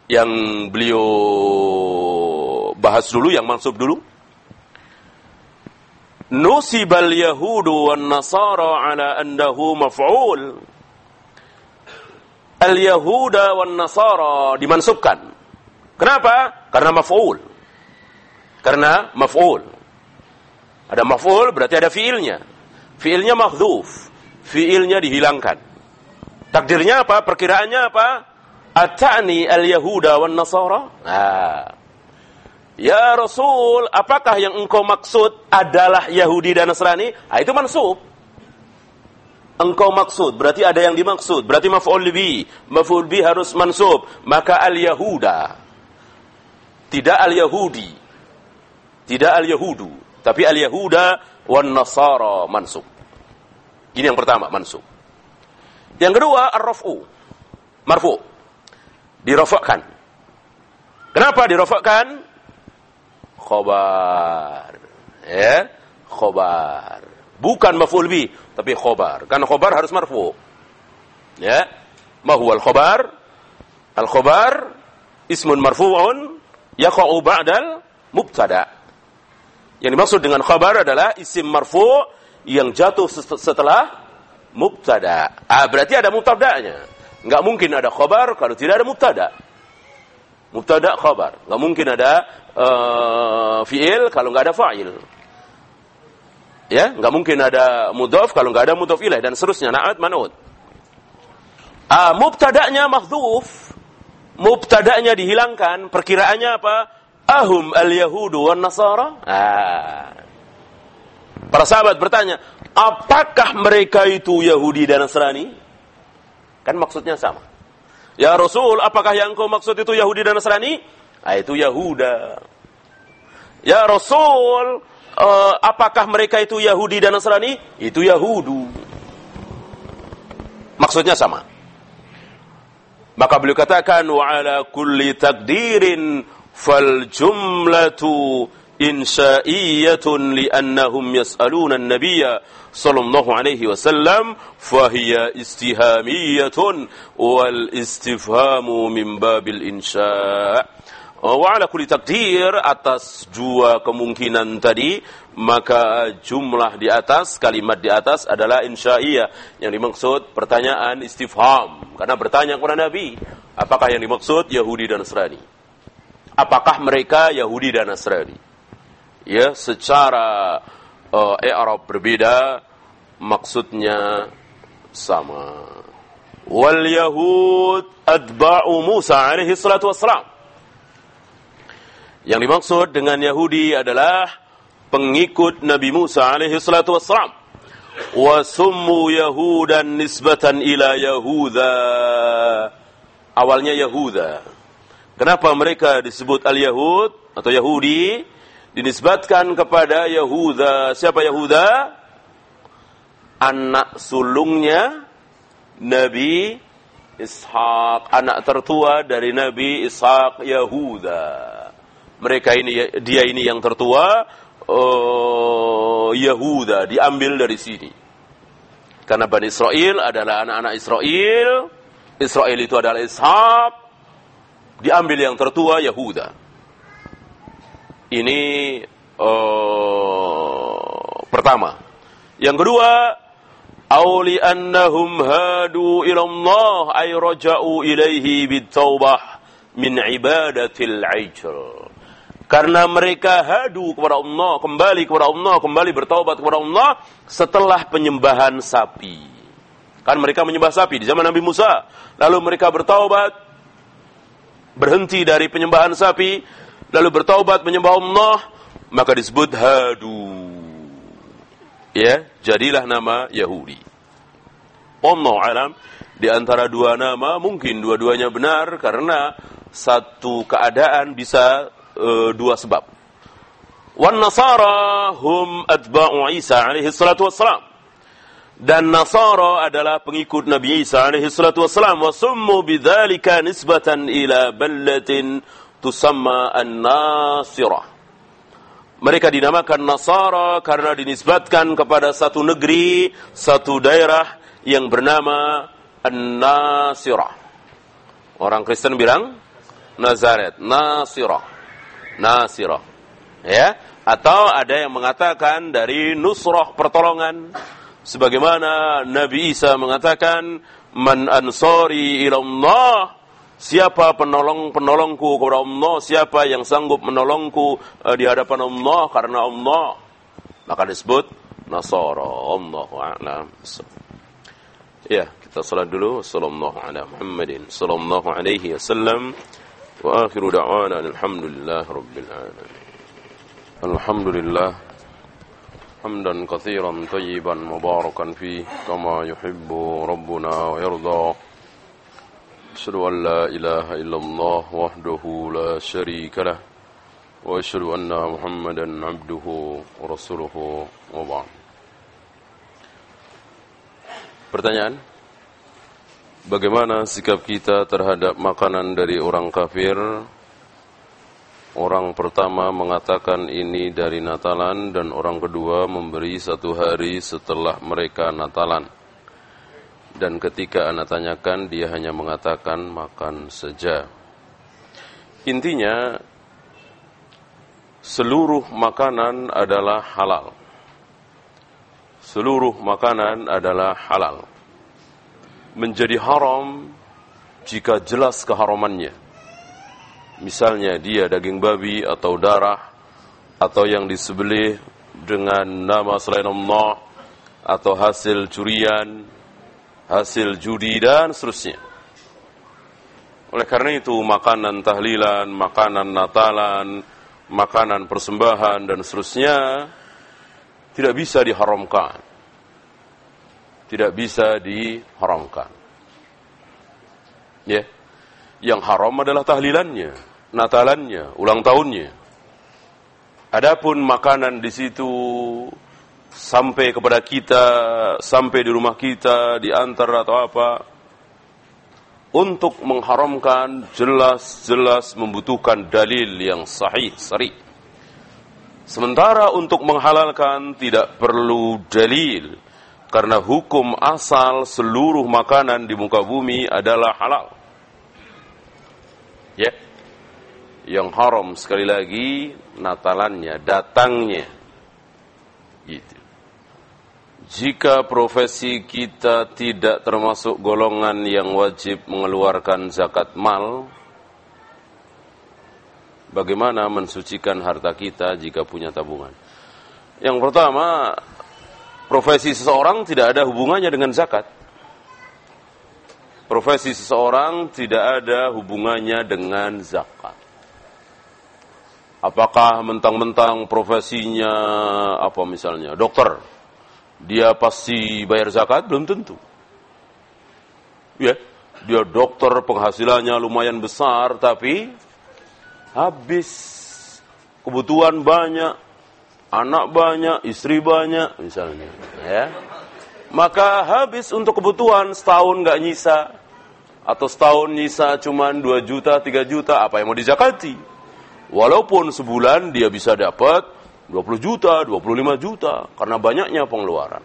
Yang beliau bahas dulu, yang mansub dulu. Nusibal Yahudu wan Nasara ala annahu maf'ul al-Yahuda wan Nasara dimansubkan. Kenapa? Karena maf'ul. Karena maf'ul. Ada maf'ul berarti ada fiilnya. Fiilnya mahdzuf. Fiilnya dihilangkan. Takdirnya apa? Perkiraannya apa? Ata'ni al-Yahuda wan Nasara? Nah. Ya Rasul, apakah yang engkau maksud adalah Yahudi dan Nasrani? Ah, itu mansub engkau maksud, berarti ada yang dimaksud, berarti maf'ul bi. Maf'ul bi harus mansub, maka al-yahuda. Tidak al-yahudi. Tidak al-yahudu, tapi al-yahuda wan nasara mansub. Ini yang pertama, mansub. Yang kedua, ar-raf'u. Marfu. Dirafakkan. Kenapa dirafakkan? Khobar. Ya, khobar. Bukan maf'ul bi, tapi khobar. Karena khobar harus marfu. Ya. Ma huwa al-khobar? Al-khobar ismun marfu'un yaqa'u ba'dal mubtada. Yang dimaksud dengan khobar adalah isim marfu' yang jatuh setelah mubtada. Ah, berarti ada mubtada'nya. Enggak mungkin ada khobar kalau tidak ada mubtada. Mubtada khobar. Enggak mungkin ada uh, fi'il kalau enggak ada fa'il. Ya, nggak mungkin ada mudhof kalau nggak ada mudhof ilaih dan seterusnya. Na'at man'ud. Ah, mubtada'nya mahdzuf. Mubtada'nya dihilangkan, perkiraannya apa? Ahum al-yahudu wan nasara? Ah. Para sahabat bertanya, apakah mereka itu Yahudi dan Nasrani? Kan maksudnya sama. Ya Rasul, apakah yang kau maksud itu Yahudi dan Nasrani? Ah, itu Yahuda. Ya Rasul, uh, apakah mereka itu Yahudi dan Nasrani? Itu Yahudu. Maksudnya sama. Maka beliau katakan wa ala kulli takdirin fal jumlatu insya'iyatun li'annahum yas'aluna an-nabiyya sallallahu alaihi wasallam fahiya istihamiyatun wal istifhamu min babil insya' wa ala kulli takdir atas dua kemungkinan tadi maka jumlah di atas kalimat di atas adalah insya'iyah. Yang dimaksud pertanyaan istifham karena bertanya kepada Nabi apakah yang dimaksud Yahudi dan Nasrani apakah mereka Yahudi dan Nasrani ya secara uh, i'rab berbeda maksudnya sama wal yahud adba'u Musa alaihi salatu wassalam yang dimaksud dengan Yahudi adalah pengikut Nabi Musa alaihi salatu wassalam. Wa summu Yahudan nisbatan ila Yahuda. Awalnya Yahuda. Kenapa mereka disebut al-Yahud atau Yahudi? Dinisbatkan kepada Yahuda. Siapa Yahuda? Anak sulungnya Nabi Ishak, anak tertua dari Nabi Ishak Yahuda. Mereka ini dia ini yang tertua uh, Yahuda diambil dari sini. Karena Bani Israel adalah anak-anak Israel, Israel itu adalah Ishak, diambil yang tertua Yahuda. Ini uh, pertama. Yang kedua, Auli annahum hadu ila Allah ay raja'u ilaihi bitawbah min ibadatil ajr. Karena mereka hadu kepada Allah, kembali kepada Allah, kembali bertaubat kepada Allah setelah penyembahan sapi. Kan mereka menyembah sapi di zaman Nabi Musa. Lalu mereka bertaubat, berhenti dari penyembahan sapi, lalu bertaubat menyembah Allah, maka disebut hadu. Ya, jadilah nama Yahudi. Allah alam, di antara dua nama mungkin dua-duanya benar karena satu keadaan bisa uh, dua sebab. Wan Nasara hum atba'u Isa alaihi salatu wassalam. Dan Nasara adalah pengikut Nabi Isa alaihi salatu wassalam. Wa summu bidzalika nisbatan ila ballatin tusamma an-Nasirah. Mereka dinamakan Nasara karena dinisbatkan kepada satu negeri, satu daerah yang bernama An-Nasirah. Orang Kristen bilang Nazaret, Nasirah. Nasirah. Ya, atau ada yang mengatakan dari nusrah pertolongan sebagaimana Nabi Isa mengatakan man ansori ilallah siapa penolong-penolongku kepada Allah siapa yang sanggup menolongku eh, di hadapan Allah karena Allah. Maka disebut nasara. Allah a'lam. Ya kita salat dulu. Sallallahu ala Muhammadin. Sallallahu alaihi wasallam. Wa akhiru da'wana alhamdulillah rabbil alamin. Alhamdulillah. حمدا كثيرا طيبا مباركا فيه كما يحب ربنا ويرضى أشهد أن لا إله إلا الله وحده لا شريك له وأشهد أن محمدا عبده ورسوله وبعد Pertanyaan, bagaimana sikap kita terhadap makanan dari orang kafir Orang pertama mengatakan ini dari Natalan dan orang kedua memberi satu hari setelah mereka Natalan. Dan ketika anak tanyakan dia hanya mengatakan makan saja. Intinya seluruh makanan adalah halal. Seluruh makanan adalah halal menjadi haram jika jelas keharamannya. Misalnya dia daging babi atau darah atau yang disembelih dengan nama selain Allah atau hasil curian, hasil judi dan seterusnya. Oleh karena itu makanan tahlilan, makanan natalan, makanan persembahan dan seterusnya tidak bisa diharamkan tidak bisa diharamkan. Ya. Yang haram adalah tahlilannya, natalannya, ulang tahunnya. Adapun makanan di situ sampai kepada kita, sampai di rumah kita, diantar atau apa, untuk mengharamkan jelas-jelas membutuhkan dalil yang sahih, sari. Sementara untuk menghalalkan tidak perlu dalil karena hukum asal seluruh makanan di muka bumi adalah halal. Ya. Yang haram sekali lagi natalannya, datangnya. Gitu. Jika profesi kita tidak termasuk golongan yang wajib mengeluarkan zakat mal, bagaimana mensucikan harta kita jika punya tabungan? Yang pertama, profesi seseorang tidak ada hubungannya dengan zakat. Profesi seseorang tidak ada hubungannya dengan zakat. Apakah mentang-mentang profesinya apa misalnya dokter, dia pasti bayar zakat? Belum tentu. Ya, dia dokter penghasilannya lumayan besar tapi habis kebutuhan banyak, anak banyak, istri banyak misalnya, ya. Maka habis untuk kebutuhan setahun nggak nyisa atau setahun nyisa cuma 2 juta, 3 juta, apa yang mau dijakati? Walaupun sebulan dia bisa dapat 20 juta, 25 juta karena banyaknya pengeluaran.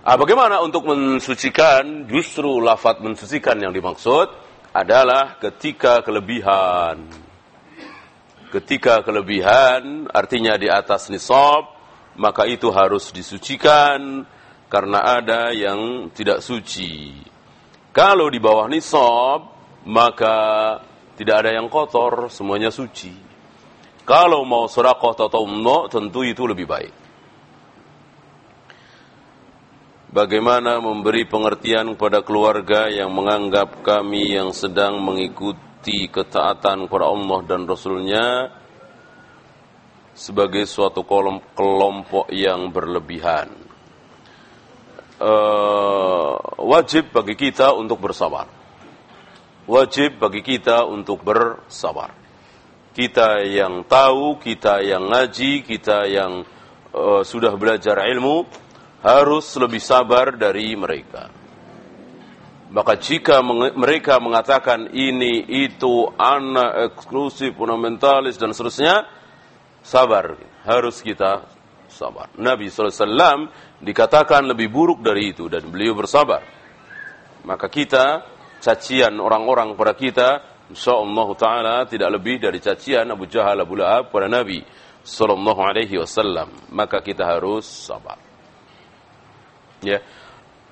Ah, bagaimana untuk mensucikan? Justru lafat mensucikan yang dimaksud adalah ketika kelebihan. Ketika kelebihan artinya di atas nisab, maka itu harus disucikan karena ada yang tidak suci. Kalau di bawah nisab, maka tidak ada yang kotor, semuanya suci. Kalau mau sedekah atau tentu itu lebih baik. Bagaimana memberi pengertian kepada keluarga yang menganggap kami yang sedang mengikuti ketaatan kepada Allah dan Rasulnya sebagai suatu kelompok yang berlebihan. Uh, wajib bagi kita untuk bersabar. Wajib bagi kita untuk bersabar. Kita yang tahu, kita yang ngaji, kita yang uh, sudah belajar ilmu, harus lebih sabar dari mereka. Maka jika mereka mengatakan ini, itu, anak, eksklusif, fundamentalis, dan seterusnya, sabar. Harus kita sabar. Nabi SAW dikatakan lebih buruk dari itu, dan beliau bersabar. Maka kita, cacian orang-orang pada kita, insyaAllah ta'ala tidak lebih dari cacian Abu Jahal, Abu Lahab pada Nabi Sallallahu Alaihi Wasallam. Maka kita harus sabar. Ya.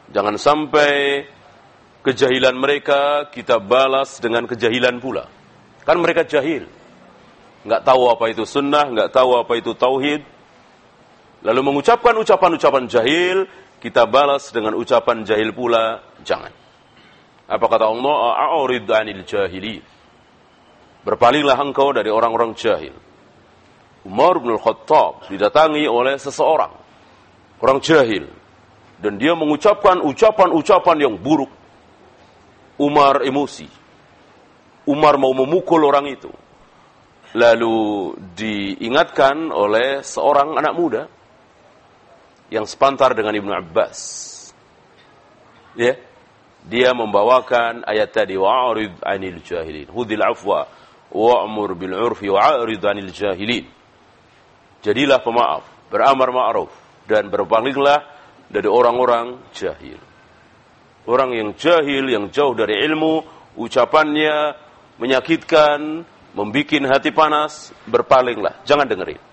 Jangan sampai kejahilan mereka kita balas dengan kejahilan pula. Kan mereka jahil. Nggak tahu apa itu sunnah, nggak tahu apa itu tauhid. Lalu mengucapkan ucapan-ucapan jahil, kita balas dengan ucapan jahil pula, jangan. Apa kata Allah? A'urid anil jahili. Berpalinglah engkau dari orang-orang jahil. Umar bin Khattab didatangi oleh seseorang. Orang jahil dan dia mengucapkan ucapan-ucapan yang buruk. Umar emosi. Umar mau memukul orang itu. Lalu diingatkan oleh seorang anak muda yang sepantar dengan Ibnu Abbas. Ya. Dia membawakan ayat tadi wa'rid 'anil jahilin. Hudil afwa wa'mur bil 'urfi wa'rid 'anil jahilin. Jadilah pemaaf, beramar ma'ruf dan berpalinglah dari orang-orang jahil. Orang yang jahil, yang jauh dari ilmu, ucapannya menyakitkan, membuat hati panas, berpalinglah, jangan dengerin.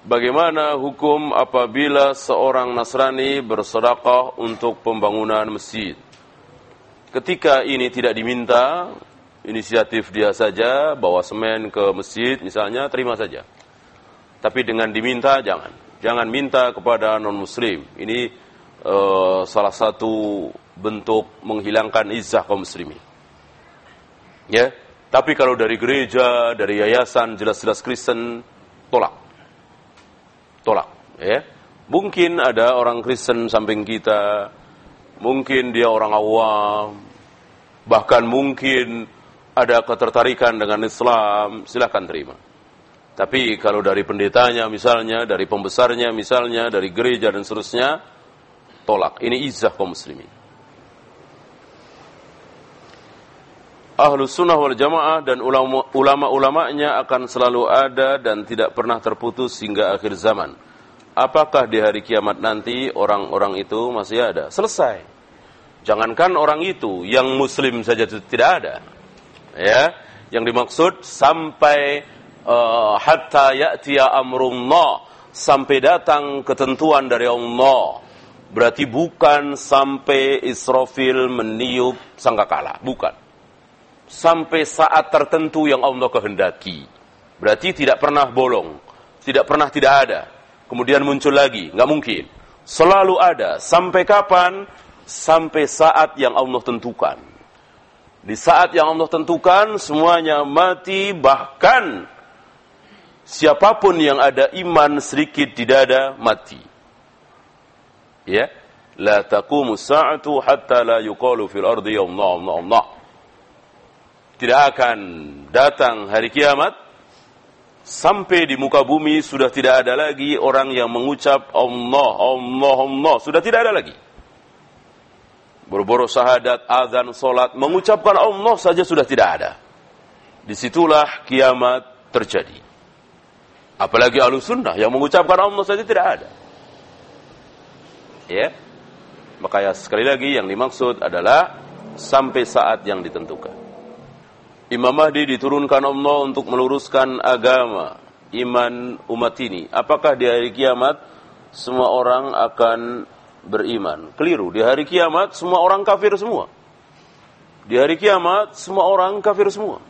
Bagaimana hukum apabila seorang Nasrani bersedekah untuk pembangunan masjid? Ketika ini tidak diminta, inisiatif dia saja, bawa semen ke masjid misalnya, terima saja. Tapi dengan diminta, jangan. Jangan minta kepada non-muslim. Ini uh, salah satu bentuk menghilangkan izah kaum muslimin. Ya, tapi kalau dari gereja, dari yayasan jelas-jelas Kristen tolak. Tolak, ya. Mungkin ada orang Kristen samping kita, mungkin dia orang awam, bahkan mungkin ada ketertarikan dengan Islam, silahkan terima. Tapi kalau dari pendetanya misalnya, dari pembesarnya misalnya, dari gereja dan seterusnya, tolak. Ini izah kaum muslimin. Ahlu sunnah wal jamaah dan ulama-ulamanya akan selalu ada dan tidak pernah terputus hingga akhir zaman. Apakah di hari kiamat nanti orang-orang itu masih ada? Selesai. Jangankan orang itu, yang muslim saja tidak ada. Ya, yang dimaksud sampai uh, hatta ya'tiya amrullah sampai datang ketentuan dari Allah. Berarti bukan sampai Israfil meniup sangkakala, bukan. Sampai saat tertentu yang Allah kehendaki. Berarti tidak pernah bolong, tidak pernah tidak ada. Kemudian muncul lagi, nggak mungkin. Selalu ada. Sampai kapan? Sampai saat yang Allah tentukan. Di saat yang Allah tentukan, semuanya mati, bahkan siapa pun yang ada iman sedikit di dada mati. Ya. La taqumu sa'atu hatta la yuqalu fil ardi ya Allah Allah Allah. Tidak akan datang hari kiamat sampai di muka bumi sudah tidak ada lagi orang yang mengucap Allah Allah Allah sudah tidak ada lagi. Berboro syahadat, azan, solat, mengucapkan Allah saja sudah tidak ada. Di situlah kiamat terjadi. Apalagi ahlu sunnah yang mengucapkan Allah saja tidak ada. Ya, maka ya sekali lagi yang dimaksud adalah sampai saat yang ditentukan. Imam Mahdi diturunkan Allah untuk meluruskan agama, iman umat ini. Apakah di hari kiamat semua orang akan beriman? Keliru. Di hari kiamat semua orang kafir semua. Di hari kiamat semua orang kafir semua.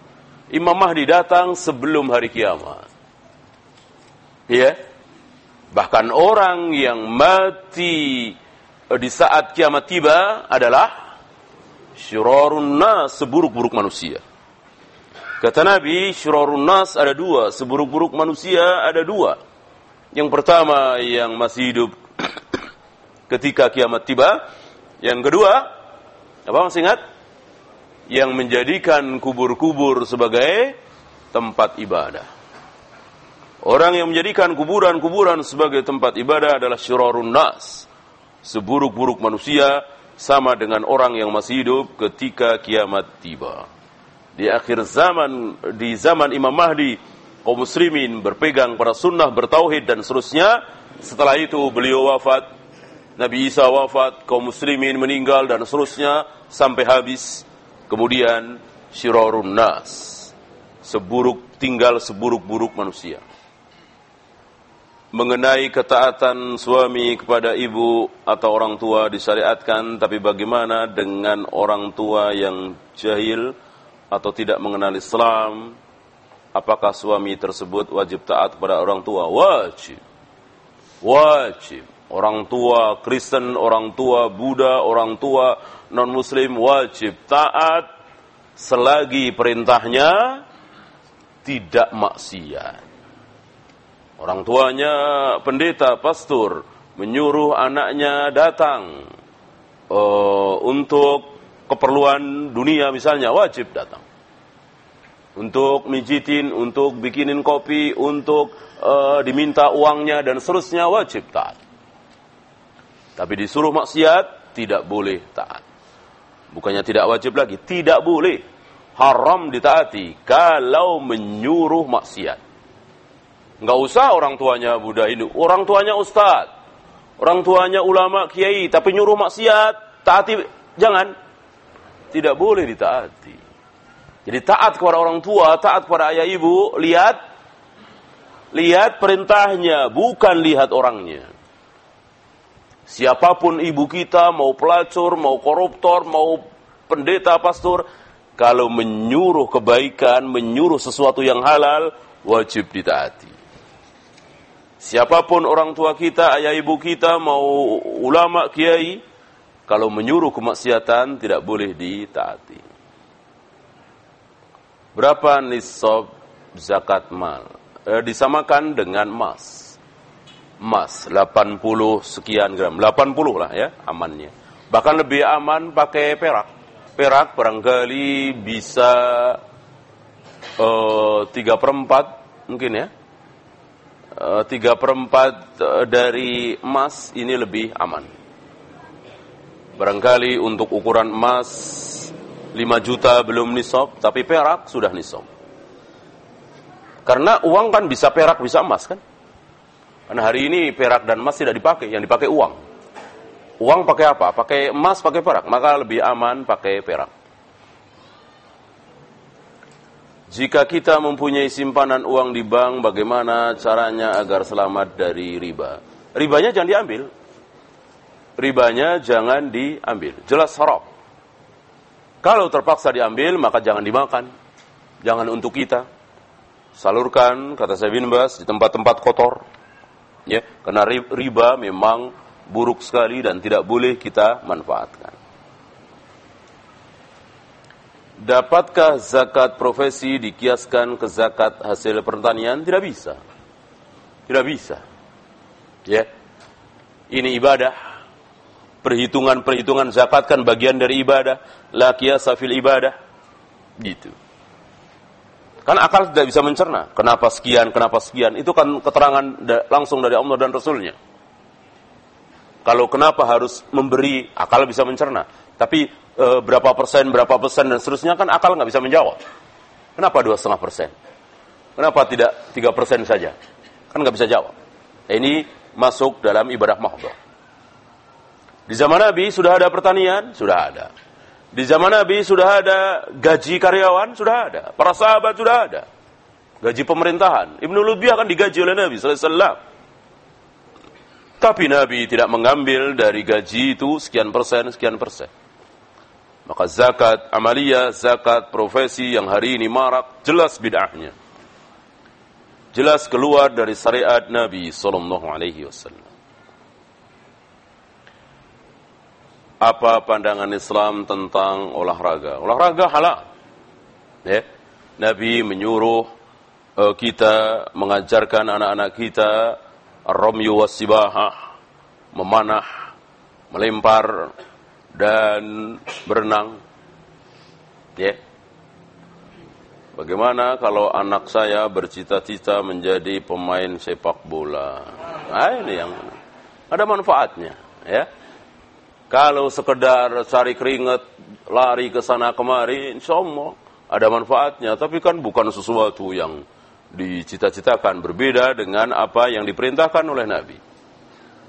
Imam Mahdi datang sebelum hari kiamat. Ya. Bahkan orang yang mati Eh, di saat kiamat tiba adalah syirarun nas, seburuk-buruk manusia. Kata Nabi, syirarun nas ada dua, seburuk-buruk manusia ada dua. Yang pertama yang masih hidup ketika kiamat tiba. Yang kedua, apa masih ingat? Yang menjadikan kubur-kubur sebagai tempat ibadah. Orang yang menjadikan kuburan-kuburan sebagai tempat ibadah adalah syirarun nas seburuk-buruk manusia sama dengan orang yang masih hidup ketika kiamat tiba. Di akhir zaman, di zaman Imam Mahdi, kaum muslimin berpegang pada sunnah, bertauhid dan seterusnya. Setelah itu beliau wafat, Nabi Isa wafat, kaum muslimin meninggal dan seterusnya sampai habis. Kemudian syirarun nas. Seburuk tinggal seburuk-buruk manusia mengenai ketaatan suami kepada ibu atau orang tua disyariatkan, tapi bagaimana dengan orang tua yang jahil atau tidak mengenal Islam? Apakah suami tersebut wajib taat kepada orang tua? Wajib. Wajib. Orang tua Kristen, orang tua Buddha, orang tua non-Muslim wajib taat selagi perintahnya tidak maksiat. Orang tuanya pendeta, pastor, menyuruh anaknya datang uh, untuk keperluan dunia misalnya, wajib datang. Untuk mijitin, untuk bikinin kopi, untuk uh, diminta uangnya dan seterusnya wajib taat. Tapi disuruh maksiat, tidak boleh taat. Bukannya tidak wajib lagi, tidak boleh. Haram ditaati kalau menyuruh maksiat. Enggak usah orang tuanya Buddha Hindu, orang tuanya Ustad, orang tuanya ulama kiai, tapi nyuruh maksiat, taati jangan, tidak boleh ditaati. Jadi taat kepada orang tua, taat kepada ayah ibu, lihat, lihat perintahnya, bukan lihat orangnya. Siapa pun ibu kita, mau pelacur, mau koruptor, mau pendeta, pastor, kalau menyuruh kebaikan, menyuruh sesuatu yang halal, wajib ditaati. Siapa pun orang tua kita, ayah ibu kita, mau ulama, kiai, kalau menyuruh kemaksiatan tidak boleh ditaati. Berapa nisab zakat mal? Eh, disamakan dengan emas. Emas 80 sekian gram, 80 lah ya amannya. Bahkan lebih aman pakai perak. Perak barangkali bisa uh, 3 per 4 mungkin ya Eh, tiga perempat eh, dari emas ini lebih aman. Barangkali untuk ukuran emas 5 juta belum nisab, tapi perak sudah nisab. Karena uang kan bisa perak, bisa emas kan? Karena hari ini perak dan emas tidak dipakai, yang dipakai uang. Uang pakai apa? Pakai emas, pakai perak. Maka lebih aman pakai perak. Jika kita mempunyai simpanan uang di bank, bagaimana caranya agar selamat dari riba? Ribanya jangan diambil. Ribanya jangan diambil. Jelas haram. Kalau terpaksa diambil, maka jangan dimakan. Jangan untuk kita. Salurkan, kata saya bin Bas, di tempat-tempat kotor. Ya, karena riba memang buruk sekali dan tidak boleh kita manfaatkan. Dapatkah zakat profesi dikiaskan ke zakat hasil pertanian? Tidak bisa. Tidak bisa. Ya. Ini ibadah. Perhitungan-perhitungan zakat kan bagian dari ibadah, la qiyasa fil ibadah. Gitu. Kan akal tidak bisa mencerna. Kenapa sekian, kenapa sekian. Itu kan keterangan langsung dari Allah dan Rasulnya. Kalau kenapa harus memberi, akal bisa mencerna. Tapi e, berapa persen, berapa persen, dan seterusnya kan akal nggak bisa menjawab. Kenapa dua setengah persen? Kenapa tidak tiga persen saja? Kan nggak bisa jawab. Ini masuk dalam ibadah mahdoh. Di zaman Nabi sudah ada pertanian, sudah ada. Di zaman Nabi sudah ada gaji karyawan, sudah ada. Para sahabat sudah ada. Gaji pemerintahan. Ibnu Lubiyah kan digaji oleh Nabi SAW. Tapi Nabi tidak mengambil dari gaji itu sekian persen, sekian persen. Maka zakat amalia, zakat profesi yang hari ini marak, jelas bid'ahnya. Jelas keluar dari syariat Nabi Sallallahu Alaihi Wasallam. Apa pandangan Islam tentang olahraga. Olahraga halal. Ya. Nabi menyuruh uh, kita mengajarkan anak-anak kita romyu wasibahah, memanah, melempar dan berenang. Ya. Bagaimana kalau anak saya bercita-cita menjadi pemain sepak bola? Nah, ini yang ada manfaatnya, ya kalau sekedar cari keringat, lari ke sana kemari, insya Allah ada manfaatnya. Tapi kan bukan sesuatu yang dicita-citakan. Berbeda dengan apa yang diperintahkan oleh Nabi.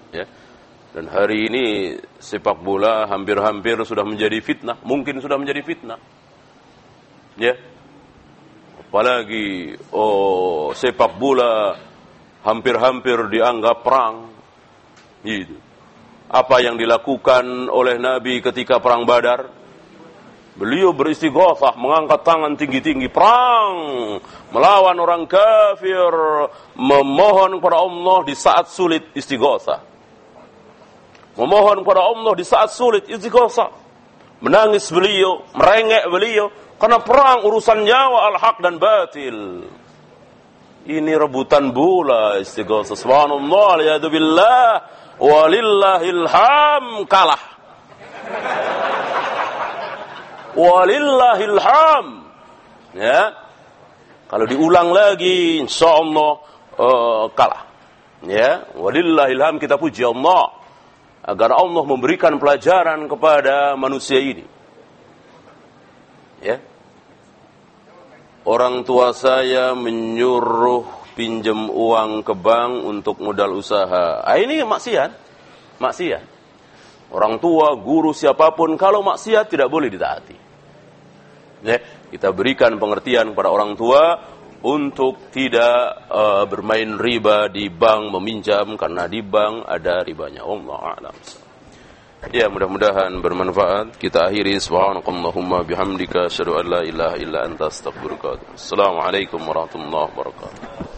Ya. Dan hari ini sepak bola hampir-hampir sudah menjadi fitnah. Mungkin sudah menjadi fitnah. Ya. Apalagi oh sepak bola hampir-hampir dianggap perang. Gitu apa yang dilakukan oleh Nabi ketika perang Badar? Beliau beristighatsah, mengangkat tangan tinggi-tinggi perang melawan orang kafir, memohon kepada Allah di saat sulit istighatsah. Memohon kepada Allah di saat sulit istighatsah. Menangis beliau, merengek beliau karena perang urusan nyawa al-haq dan batil. Ini rebutan bola istighatsah. Subhanallah, ya billah walillahil ham kalah. Walillahil ham. Ya. Kalau diulang lagi insyaallah uh, kalah. Ya, walillahil ham kita puji Allah agar Allah memberikan pelajaran kepada manusia ini. Ya. Orang tua saya menyuruh pinjam uang ke bank untuk modal usaha. Ah, ini maksiat. Maksiat. Orang tua, guru, siapa pun, kalau maksiat tidak boleh ditaati. Ya, kita berikan pengertian kepada orang tua untuk tidak uh, bermain riba di bank meminjam karena di bank ada ribanya. Allah a'lam. Ya, mudah-mudahan bermanfaat. Kita akhiri subhanakallahumma bihamdika asyhadu an la ilaha illa anta astaghfiruka Assalamualaikum warahmatullahi wabarakatuh.